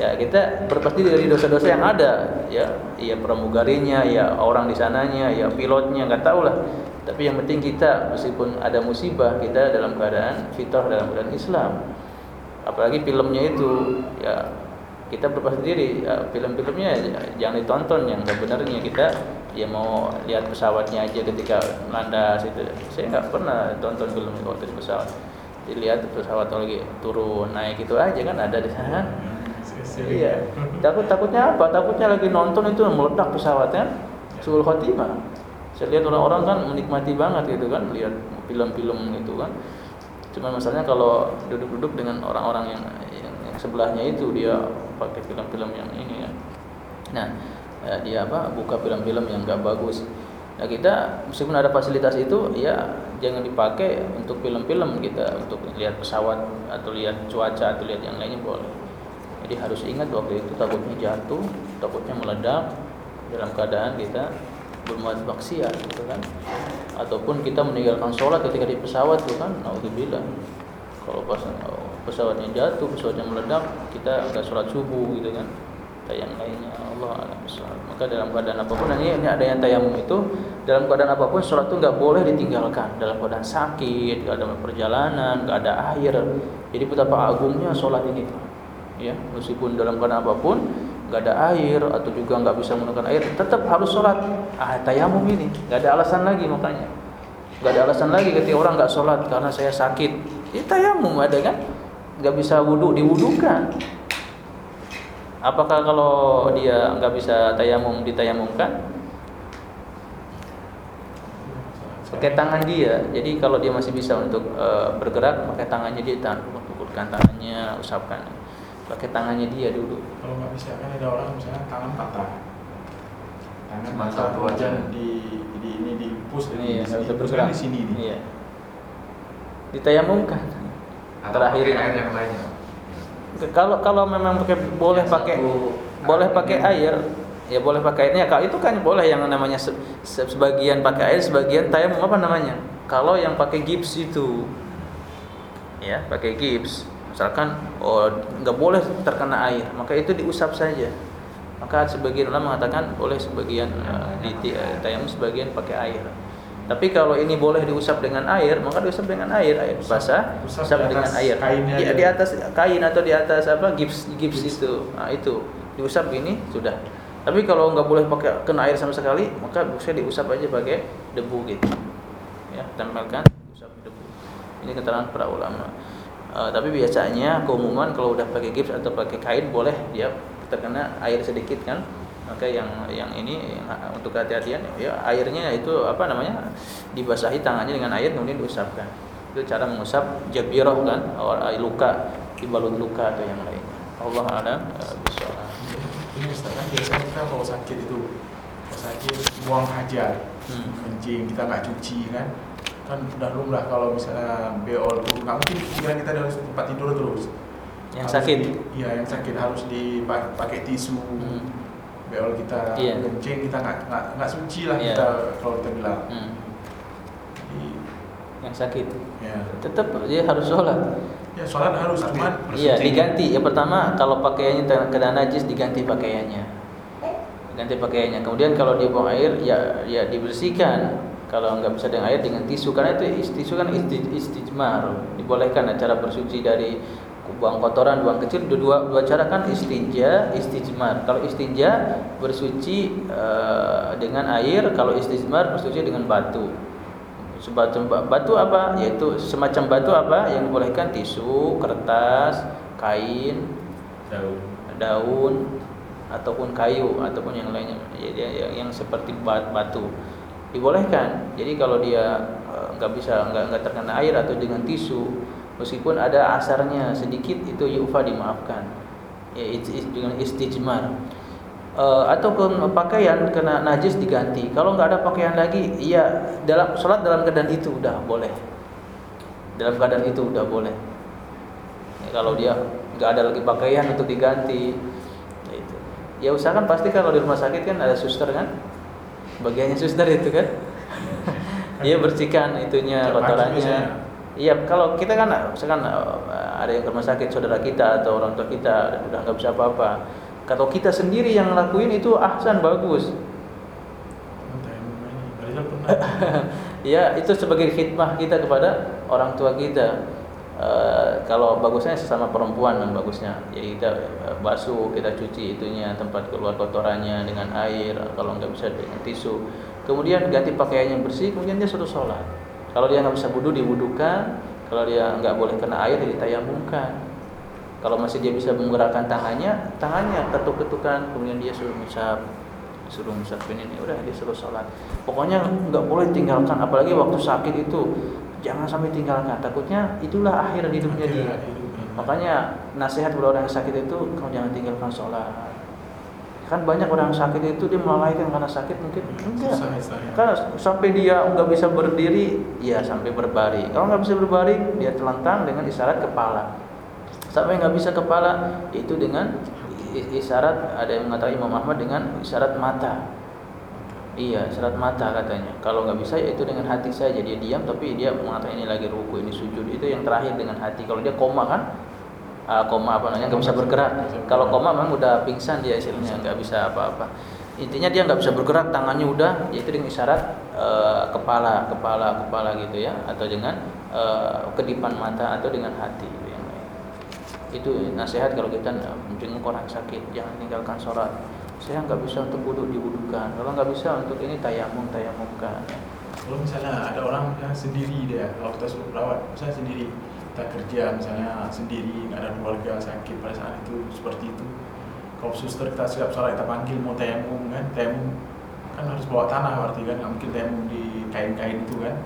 ya kita berlepas diri dari dosa-dosa yang ada. Ya ya pramugarinya ya orang di sananya ya pilotnya nggak tahu lah. Tapi yang penting kita meskipun ada musibah kita dalam keadaan fitrah dalam keadaan Islam. Apalagi filmnya itu ya kita berlepas diri ya, film-filmnya ya, jangan ditonton yang sebenarnya kita ya mau lihat pesawatnya aja ketika landas itu. Saya nggak pernah tonton film waktu di pesawat. Dilihat pesawat lagi turun naik itu aja kan ada di sana iya. Takut takutnya apa? Takutnya lagi nonton itu meledak pesawatnya suul khotimah. Saya lihat orang-orang kan menikmati banget gitu kan lihat film-film itu kan. Cuma masalahnya kalau duduk-duduk dengan orang-orang yang, yang yang sebelahnya itu dia pakai film-film yang ini ya. Nah, eh, dia apa? Buka film-film yang enggak bagus. Nah, kita meskipun ada fasilitas itu ya jangan dipakai untuk film-film kita untuk lihat pesawat atau lihat cuaca atau lihat yang lainnya boleh. Jadi harus ingat waktu itu takutnya jatuh, takutnya meledak dalam keadaan kita berbuat maksiat gitu kan? Ataupun kita meninggalkan sholat ketika di pesawat tuh kan? Naudzubillah. Kalau pas oh, pesawatnya jatuh pesawatnya meledak kita nggak sholat subuh gitu kan? Yang lainnya Allah maka dalam keadaan apa pun ini, ini ada yang tayamum itu dalam keadaan apa pun sholat itu nggak boleh ditinggalkan. Dalam keadaan sakit ada perjalanan nggak ada air. Jadi betapa agungnya sholat ini. Ya meskipun dalam keadaan apa pun nggak ada air atau juga nggak bisa menggunakan air tetap harus sholat. Ah tayamum ini nggak ada alasan lagi makanya. Nggak ada alasan lagi ketika orang nggak sholat karena saya sakit. Ya tayamum ada kan? Nggak bisa wudhu diwudukan. Apakah kalau dia nggak bisa tayamum ditayamumkan? Pakai tangan dia. Jadi kalau dia masih bisa untuk e, bergerak pakai tangannya dia tahan pukulkan tangannya usapkan pakai tangannya dia dulu Kalau nggak bisa kan ada orang misalnya tangan patah. Tangan Cuma patah satu aja. di di ini di push ini ya di, di, bergerak di sini nih. iya ditayamumkan Atau terakhir pakai ini. air yang lainnya. kalau kalau memang pakai boleh pakai boleh pakai ini. air ya boleh pakai airnya kalau itu kan boleh yang namanya se- se- sebagian pakai air sebagian tayamum apa namanya kalau yang pakai gips itu ya pakai gips misalkan oh nggak boleh terkena air maka itu diusap saja. Maka sebagian ulama mengatakan boleh sebagian uh, di eh, tayamum sebagian pakai air. Tapi kalau ini boleh diusap dengan air maka diusap dengan air. Air basah usap usap dengan air. di, di atas kain atau di atas apa gips gips Gips. itu. Nah itu. Diusap gini sudah. Tapi kalau nggak boleh pakai kena air sama sekali maka bisa diusap aja pakai debu gitu. Ya tempelkan usap debu. Ini keterangan para ulama Eh, tapi biasanya keumuman kalau udah pakai gips atau pakai kain boleh dia terkena air sedikit kan maka yang yang ini yang untuk hati-hatian ya airnya itu apa namanya dibasahi tangannya dengan air kemudian diusapkan itu cara mengusap jabiroh kan or luka dibalut luka atau yang lainnya Allah alam eh, bisawab. ini kan biasanya kita kalau sakit itu kalau sakit buang hajat Hmm. kencing kita nggak cuci kan kan udah lumrah kalau misalnya beol tuh nggak mungkin pikiran kita harus tempat tidur terus yang Harus sakit iya yang sakit harus dipakai tisu Hmm. beol kita Iya. kencing kita nggak nggak nggak suci lah Iya. kita kalau kita bilang Hmm. Jadi, yang sakit ya tetap dia harus sholat ya sholat harus cuman Iya diganti. Yang pertama kalau pakaiannya kena najis diganti pakaiannya. Diganti pakaiannya. Kemudian kalau dia buang air ya ya dibersihkan. Kalau nggak bisa dengan air dengan tisu. Karena itu is- tisu kan isti- istijmar dibolehkan cara bersuci dari buang kotoran buang kecil dua dua, cara kan istinja istijmar. Kalau istinja bersuci eh, dengan air. Kalau istijmar bersuci dengan batu. Semacam batu apa? Yaitu semacam batu apa? Yang dibolehkan tisu, kertas, kain, Daun. daun ataupun kayu ataupun yang lainnya. Ya, yang, yang seperti bat- batu dibolehkan. Jadi kalau dia eh, nggak bisa nggak nggak terkena air atau dengan tisu meskipun ada asarnya sedikit itu yufa dimaafkan. Ya it- it- dengan istijmar. Eh, ataupun pakaian kena najis diganti. Kalau nggak ada pakaian lagi, iya dalam sholat dalam keadaan itu udah boleh. Dalam keadaan itu udah boleh. Ya, kalau dia nggak ada lagi pakaian untuk diganti, ya itu. Ya usahakan pasti kalau di rumah sakit kan ada suster kan, bagiannya suster itu kan, dia bersihkan itunya kotorannya. Iya, kalau kita kan misalkan eh, ada yang ke rumah sakit saudara kita atau orang tua kita udah nggak bisa apa-apa. Kalau kita sendiri yang ngelakuin itu ahsan bagus. Ya, itu sebagai khidmah kita kepada orang tua kita. Eh, kalau bagusnya sesama perempuan yang bagusnya. Jadi kita eh, basuh, kita cuci itunya tempat keluar kotorannya dengan air. Kalau nggak bisa dengan tisu. Kemudian ganti pakaian yang bersih, kemudian dia suruh sholat. Kalau dia nggak bisa wudhu, diwudukan. Kalau dia nggak boleh kena air, ditayamumkan. Kalau masih dia bisa menggerakkan tangannya, tangannya ketuk-ketukan, kemudian dia suruh musab, suruh musabin ini, udah dia suruh sholat. Pokoknya nggak boleh tinggalkan, apalagi waktu sakit itu jangan sampai tinggalkan. Takutnya itulah akhir hidupnya dia. Makanya nasihat kepada orang yang sakit itu kamu jangan tinggalkan sholat. Kan banyak orang sakit itu dia melalaikan karena sakit mungkin enggak. Istilahnya. Kan sampai dia nggak bisa berdiri, ya sampai berbaring. Kalau nggak bisa berbaring, dia telentang dengan isyarat kepala. Sampai nggak bisa kepala, itu dengan isyarat ada yang mengatakan Imam Ahmad dengan isyarat mata. Iya, isyarat mata katanya. Kalau nggak bisa ya itu dengan hati saja dia diam tapi dia mengatakan ini lagi ruku, ini sujud. Itu yang terakhir dengan hati. Kalau dia koma kan, ah, koma apa namanya nggak bisa bergerak. Kalau koma memang udah pingsan dia istilahnya nggak bisa apa-apa. Intinya dia nggak bisa bergerak, tangannya udah, yaitu dengan isyarat eh, kepala, kepala, kepala gitu ya, atau dengan eh, kedipan mata atau dengan hati itu yang lain. Itu nasihat kalau kita menjenguk orang sakit, jangan tinggalkan sholat. Saya nggak bisa untuk wudhu diwudukan. Kalau nggak bisa untuk ini tayamum tayamumkan. Kalau misalnya ada orang yang sendiri dia, kalau kita suruh perawat, misalnya sendiri, kita kerja misalnya sendiri, nggak ada keluarga sakit pada saat itu seperti itu. Kalau suster kita siap salah kita panggil mau tayamum kan, tayamum kan harus bawa tanah berarti kan, nggak mungkin tayamum di kain-kain itu kan.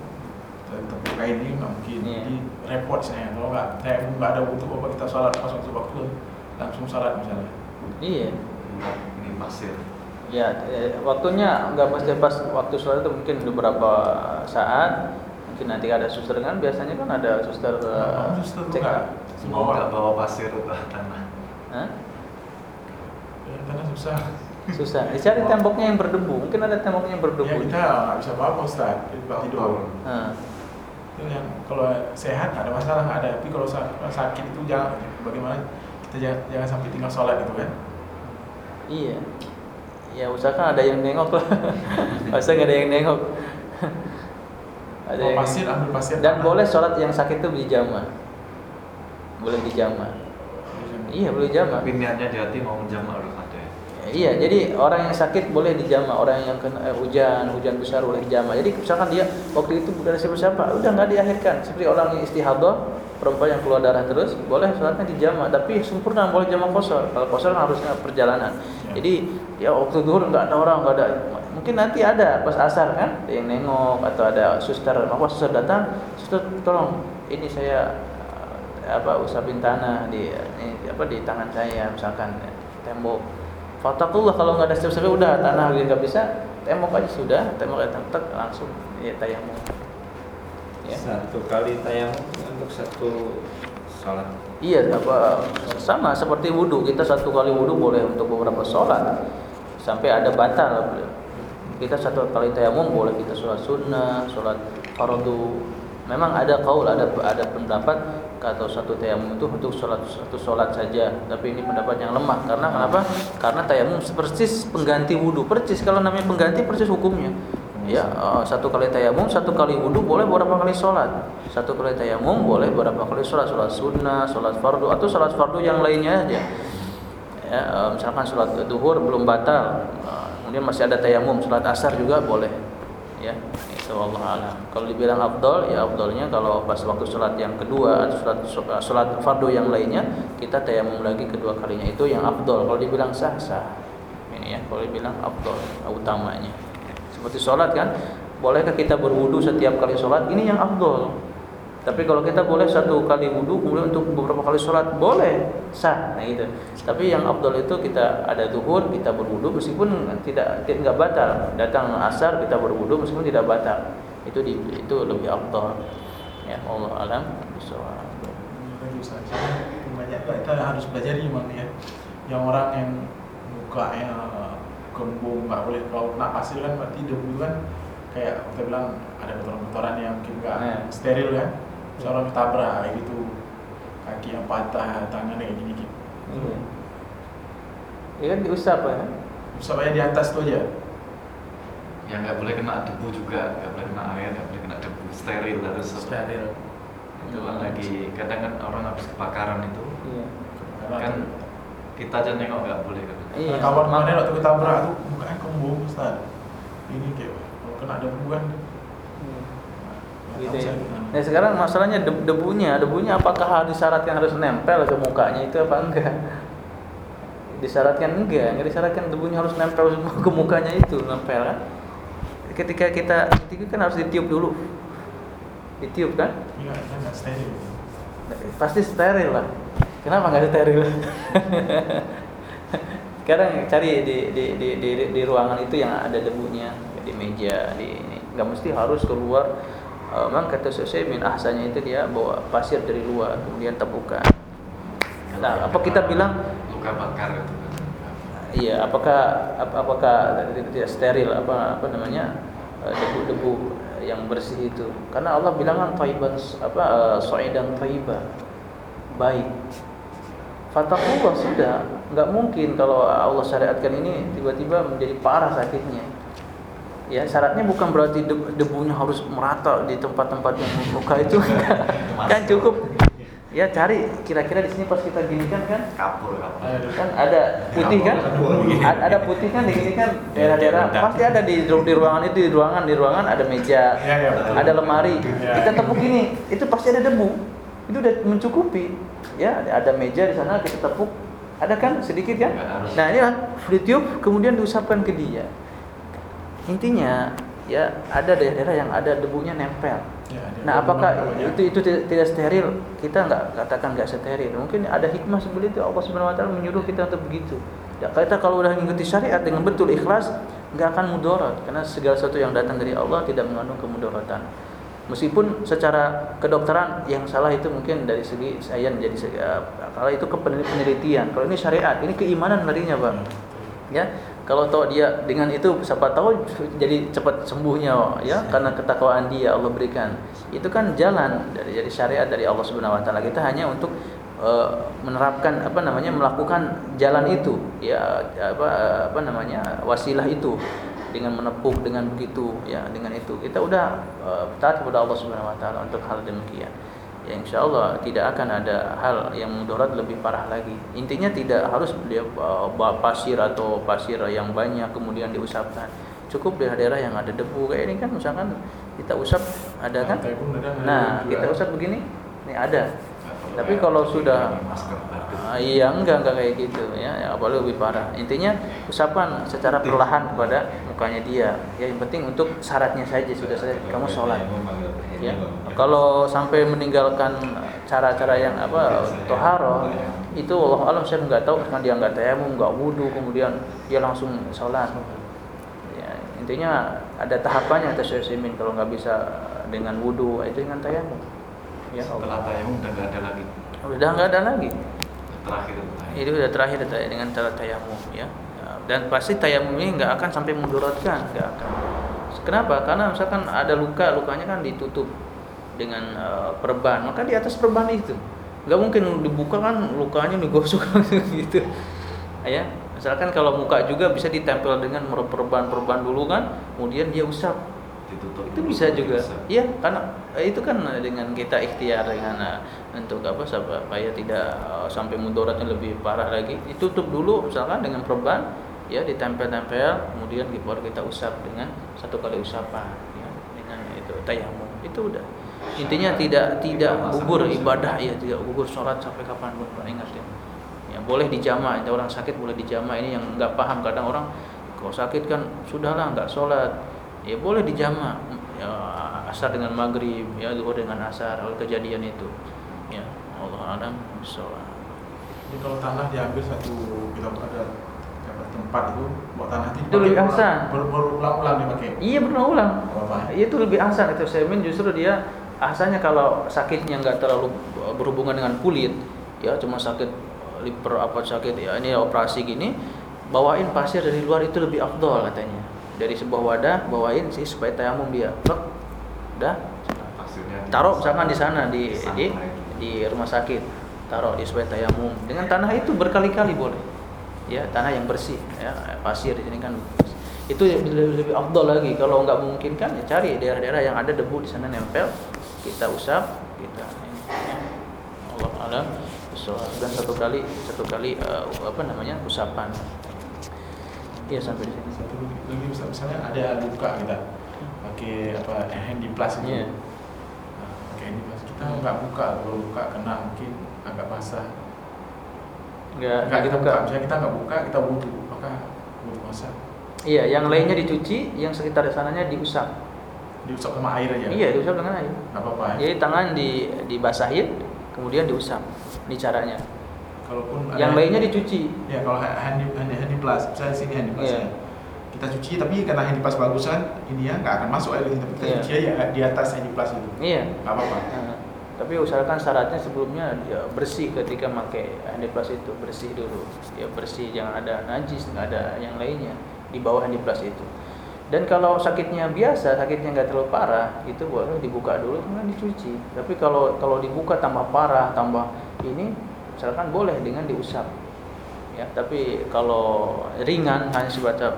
Tepuk kain ini nggak mungkin, Iya. jadi repot saya. Kalau nggak tayamum nggak ada butuh apa kita sholat pas waktu waktu langsung sholat misalnya. Iya. Ini pasir. Ya, eh, waktunya nggak pasti pas waktu sholat itu mungkin beberapa saat. Mungkin nanti ada suster kan, biasanya kan ada suster eh, Nah, suster check nggak up. Semua nggak bawa pasir ke tanah. Hah? Ya, tanah susah. susah dicari temboknya yang berdebu mungkin ada temboknya yang Ya berdebu kita nggak bisa di tempat tidur. Nah, Itu yang kalau sehat nggak ada masalah nggak ada. Tapi kalau sa- sakit itu jangan bagaimana kita jangan, jangan sampai tinggal sholat gitu kan. Iya ya usahakan ada yang nengok lah masa nggak ada yang nengok ada yang pasir ambil pasir. dan tanah. boleh sholat yang sakit itu dijama boleh dijama iya boleh jama Tapi niatnya di hati mau menjamak harus ada ya. Iya, jadi orang yang sakit boleh dijama, orang yang kena eh, hujan, hujan besar boleh dijama. Jadi misalkan dia waktu itu bukan siapa-siapa, udah nggak diakhirkan. Seperti orang yang istihadah, perempuan yang keluar darah terus, boleh sholatnya dijama, tapi sempurna boleh jama kosor. Kalau kosor harusnya perjalanan. Jadi ya waktu duhur nggak ada orang, nggak ada. Mungkin nanti ada pas asar kan, ada yang nengok atau ada suster, apa suster datang, suster tolong ini saya apa usapin tanah di ini, apa di tangan saya misalkan tembok Fatakullah kalau nggak ada siapa-siapa udah tanah nggak bisa tembok aja sudah tembok aja tek langsung ya tayamum ya. Satu kali tayamum untuk satu sholat. iya apa sama seperti wudhu. Kita satu kali wudhu boleh untuk beberapa sholat. Sampai ada batal kita satu kali tayamum boleh kita sholat sunnah sholat fardu. Memang ada kaul ada ada pendapat atau satu tayamum itu untuk sholat satu sholat saja. Tapi ini pendapat yang lemah. Karena kenapa? Karena tayamum persis pengganti wudhu. Persis kalau namanya pengganti persis hukumnya ya eh, satu kali tayamum satu kali wudhu boleh beberapa kali sholat. Satu kali tayamum boleh beberapa kali sholat. Sholat sunnah sholat fardu atau sholat fardu yang lainnya aja. Ya, eh, misalkan sholat duhur belum batal eh, kemudian masih ada tayamum sholat asar juga boleh. Ya itu Allah alam. Kalau dibilang afdol ya afdolnya kalau pas waktu sholat yang kedua sholat sholat fardu yang lainnya kita tayamum lagi kedua kalinya. Itu yang afdol. Kalau dibilang sah sah. Ini ya kalau dibilang afdol utamanya seperti sholat kan bolehkah kita berwudu setiap kali sholat ini yang afdol tapi kalau kita boleh satu kali wudhu kemudian untuk beberapa kali sholat boleh sah, nah gitu. Tapi yang abdul itu kita ada zuhur kita berwudhu meskipun tidak tidak batal. Datang asar kita berwudhu meskipun tidak batal. Itu di, itu lebih abdul. Ya Allah alam Ustaz. Banyak kita harus belajar imam ya. Yang orang yang mukanya gembung nggak boleh kalau kena pasir kan berarti debu kan kayak kita bilang ada kotoran-kotoran yang mungkin nggak Eh. steril kan. Seorang ditabrak kayak gitu kaki yang patah tangan kayak gini gitu. Iya. Ya kan diusap ya. Usap aja di atas tuh aja. Ya nggak boleh kena debu juga, nggak boleh kena air, nggak boleh kena debu, steril harus. Steril. Itu kan lagi kadang kan orang habis kebakaran itu Iya. Karena kan kita aja nengok nggak boleh kan. Iya. Kawan kemarin waktu kita tabrak tuh mukanya kembung Ustaz. Ini kayak kalau kena debu kan Gitu ya. Nah sekarang masalahnya de- debunya, debunya apakah harus disyaratkan harus nempel ke mukanya itu apa enggak? Disyaratkan enggak, enggak disyaratkan debunya harus nempel semua ke mukanya itu nempel kan? Ketika kita itu kan harus ditiup dulu, ditiup kan? Iya, kan steril. Pasti steril lah. Kenapa nggak steril? Sekarang cari di, di, di, di, di ruangan itu yang ada debunya di meja di ini. Nggak mesti harus keluar. Eh, memang kata saya min ahsanya itu dia bawa pasir dari luar kemudian tepukan. Nah apa kita bilang? Luka bakar itu. Iya apakah ap- apakah tidak steril apa apa namanya eh, debu-debu yang bersih itu? Karena Allah bilang kan thayyiban apa eh, su'idan thayyiba baik Fatakullah sudah. Nggak mungkin kalau Allah syariatkan ini tiba-tiba menjadi parah sakitnya. Ya syaratnya bukan berarti deb- debunya harus merata di tempat-tempat yang muka itu. Kan cukup. Ya cari. Kira-kira di sini pas kita gini kan kan? Kapur kan ada putih kan? Ada putih kan di sini kan? Daerah-daerah. pasti ada di di ruangan itu di ruangan di ruangan ada meja Iya, iya, ada lemari. Iya. kita tepuk gini itu pasti ada debu itu udah mencukupi ya ada meja di sana kita tepuk ada kan sedikit kan nah ini ditiup kemudian diusapkan ke dia intinya ya ada daerah-daerah yang ada debunya nempel Ya, Nah, apakah namanya. itu itu tidak, tidak steril? Kita nggak katakan nggak steril. Mungkin ada hikmah seperti itu Allah Subhanahu Wa Taala menyuruh kita untuk begitu. Ya, kita kalau udah mengikuti syariat dengan betul ikhlas, nggak akan mudarat karena segala sesuatu yang datang dari Allah tidak mengandung kemudaratan. Meskipun secara kedokteran yang salah itu mungkin dari segi saya menjadi segi, eh, kalau itu ke penelitian. Kalau ini syariat, ini keimanan larinya, Bang. Ya. Kalau tahu dia dengan itu siapa tahu jadi cepat sembuhnya ya karena ketakwaan dia Allah berikan. Itu kan jalan dari dari syariat dari Allah Subhanahu wa taala. Kita hanya untuk uh, menerapkan apa namanya melakukan jalan itu ya apa apa namanya wasilah itu dengan menepuk dengan begitu ya dengan itu. Kita udah uh, taat kepada Allah Subhanahu wa taala untuk hal demikian. Ya insya Allah tidak akan ada hal yang mudarat lebih parah lagi. Intinya tidak harus dia uh, pasir atau pasir yang banyak kemudian diusapkan. Cukup daerah-daerah yang ada debu kayak ini kan misalkan kita usap ada kan? Nah kita usap begini ini ada. Tapi kalau sudah uh, iya enggak enggak kayak gitu ya, ya apalagi lebih parah. Intinya usapan secara perlahan kepada mukanya dia. Ya yang penting untuk syaratnya saja sudah saya kamu sholat. ya. kalau sampai meninggalkan cara-cara yang apa toharo itu Allah alam saya nggak tahu. Kan dia nggak tayamum nggak wudhu kemudian dia langsung sholat. Ya, intinya ada tahapannya atas kalau nggak bisa dengan wudhu itu dengan tayamum. Ya setelah tayamum udah nggak ada lagi. Udah nggak ada lagi terakhir itu udah terakhir dengan cara tayamum ya. Dan pasti tayamum ini nggak akan sampai menduratkan nggak akan. Kenapa? Karena misalkan ada luka lukanya kan ditutup dengan uh, perban. Maka di atas perban itu. Nggak mungkin dibuka kan lukanya digosok gitu. Ya misalkan kalau muka juga bisa ditempel dengan perban-perban dulu kan kemudian dia usap ditutup itu bisa juga. iya karena eh, itu kan dengan kita ikhtiar dengan uh, untuk apa supaya tidak uh, sampai mudaratnya lebih parah lagi ditutup dulu misalkan dengan perban ya ditempel-tempel kemudian baru kita usap dengan satu kali usapan ya dengan itu tayamum. Itu udah. Intinya tidak tidak gugur ibadah ya tidak gugur sholat sampai kapan pun ingat ya. Ya boleh dijama orang sakit boleh dijama ini yang nggak paham kadang orang kalau sakit kan sudahlah nggak sholat ya boleh dijama ya, asar dengan maghrib ya zuhur dengan asar oleh kejadian itu. Ya Allah alam sholat jadi kalau tanah diambil satu kita ada tempat itu buat tanah itu, itu lebih asan berulang-ulang dipakai? Iya berulang-ulang. Itu lebih asan itu semen justru dia asalnya kalau sakitnya nggak terlalu berhubungan dengan kulit ya cuma sakit liver apa sakit ya ini operasi gini bawain pasir dari luar itu lebih afdol katanya dari sebuah wadah bawain sih supaya tayamum dia. Plek. udah taruh misalkan di sana di di di rumah sakit. Taruh di supaya tayamum. Dengan tanah itu berkali-kali boleh. Ya tanah yang bersih ya pasir di sini kan. Itu lebih, lebih afdol lagi. Kalau nggak mungkin kan ya cari daerah-daerah yang ada debu di sana nempel. Kita usap kita. Allah alam. Dan satu kali satu kali uh, apa namanya usapan Iya sampai di sini. Satu lagi misalnya ada luka kita pakai apa handy plus itu. Iya. Nah, pakai handy plus kita nggak buka kalau buka kena mungkin agak basah. Nggak, nggak kita buka. Misalnya kita nggak buka kita wudhu maka wudhu basah. Iya, yang lainnya dicuci, yang sekitar sananya diusap. Diusap sama air aja. Iya, diusap dengan air. Nggak apa-apa. Ya? Jadi tangan di dibasahin, kemudian diusap. Ini caranya kalaupun yang ada, lainnya dicuci. Ya kalau handy handy handy plus saya sini handy plus yeah. ya. Kita cuci tapi karena handy plus bagus kan ini ya nggak akan masuk air ini tapi kita yeah. cuci aja di atas handy plus itu. Iya. Nggak apa-apa. Nah, tapi usahakan syaratnya sebelumnya ya, bersih ketika pakai handy plus itu bersih dulu. Ya bersih jangan ada najis nggak ada yang lainnya di bawah handy plus itu. Dan kalau sakitnya biasa, sakitnya nggak terlalu parah, itu boleh dibuka dulu kemudian dicuci. Tapi kalau kalau dibuka tambah parah, tambah ini misalkan boleh dengan diusap. Ya tapi kalau ringan hanya sebatas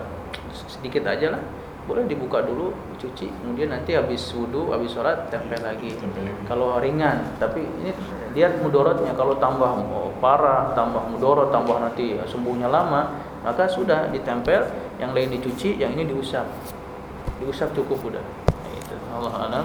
sedikit aja lah boleh dibuka dulu dicuci kemudian nanti habis wudhu habis sholat tempel lagi. kalau ringan tapi ini lihat mudorotnya kalau tambah parah tambah mudorot tambah nanti sembuhnya lama maka sudah ditempel yang lain dicuci yang ini diusap. Diusap cukup udah. Nah, itu. Allah alam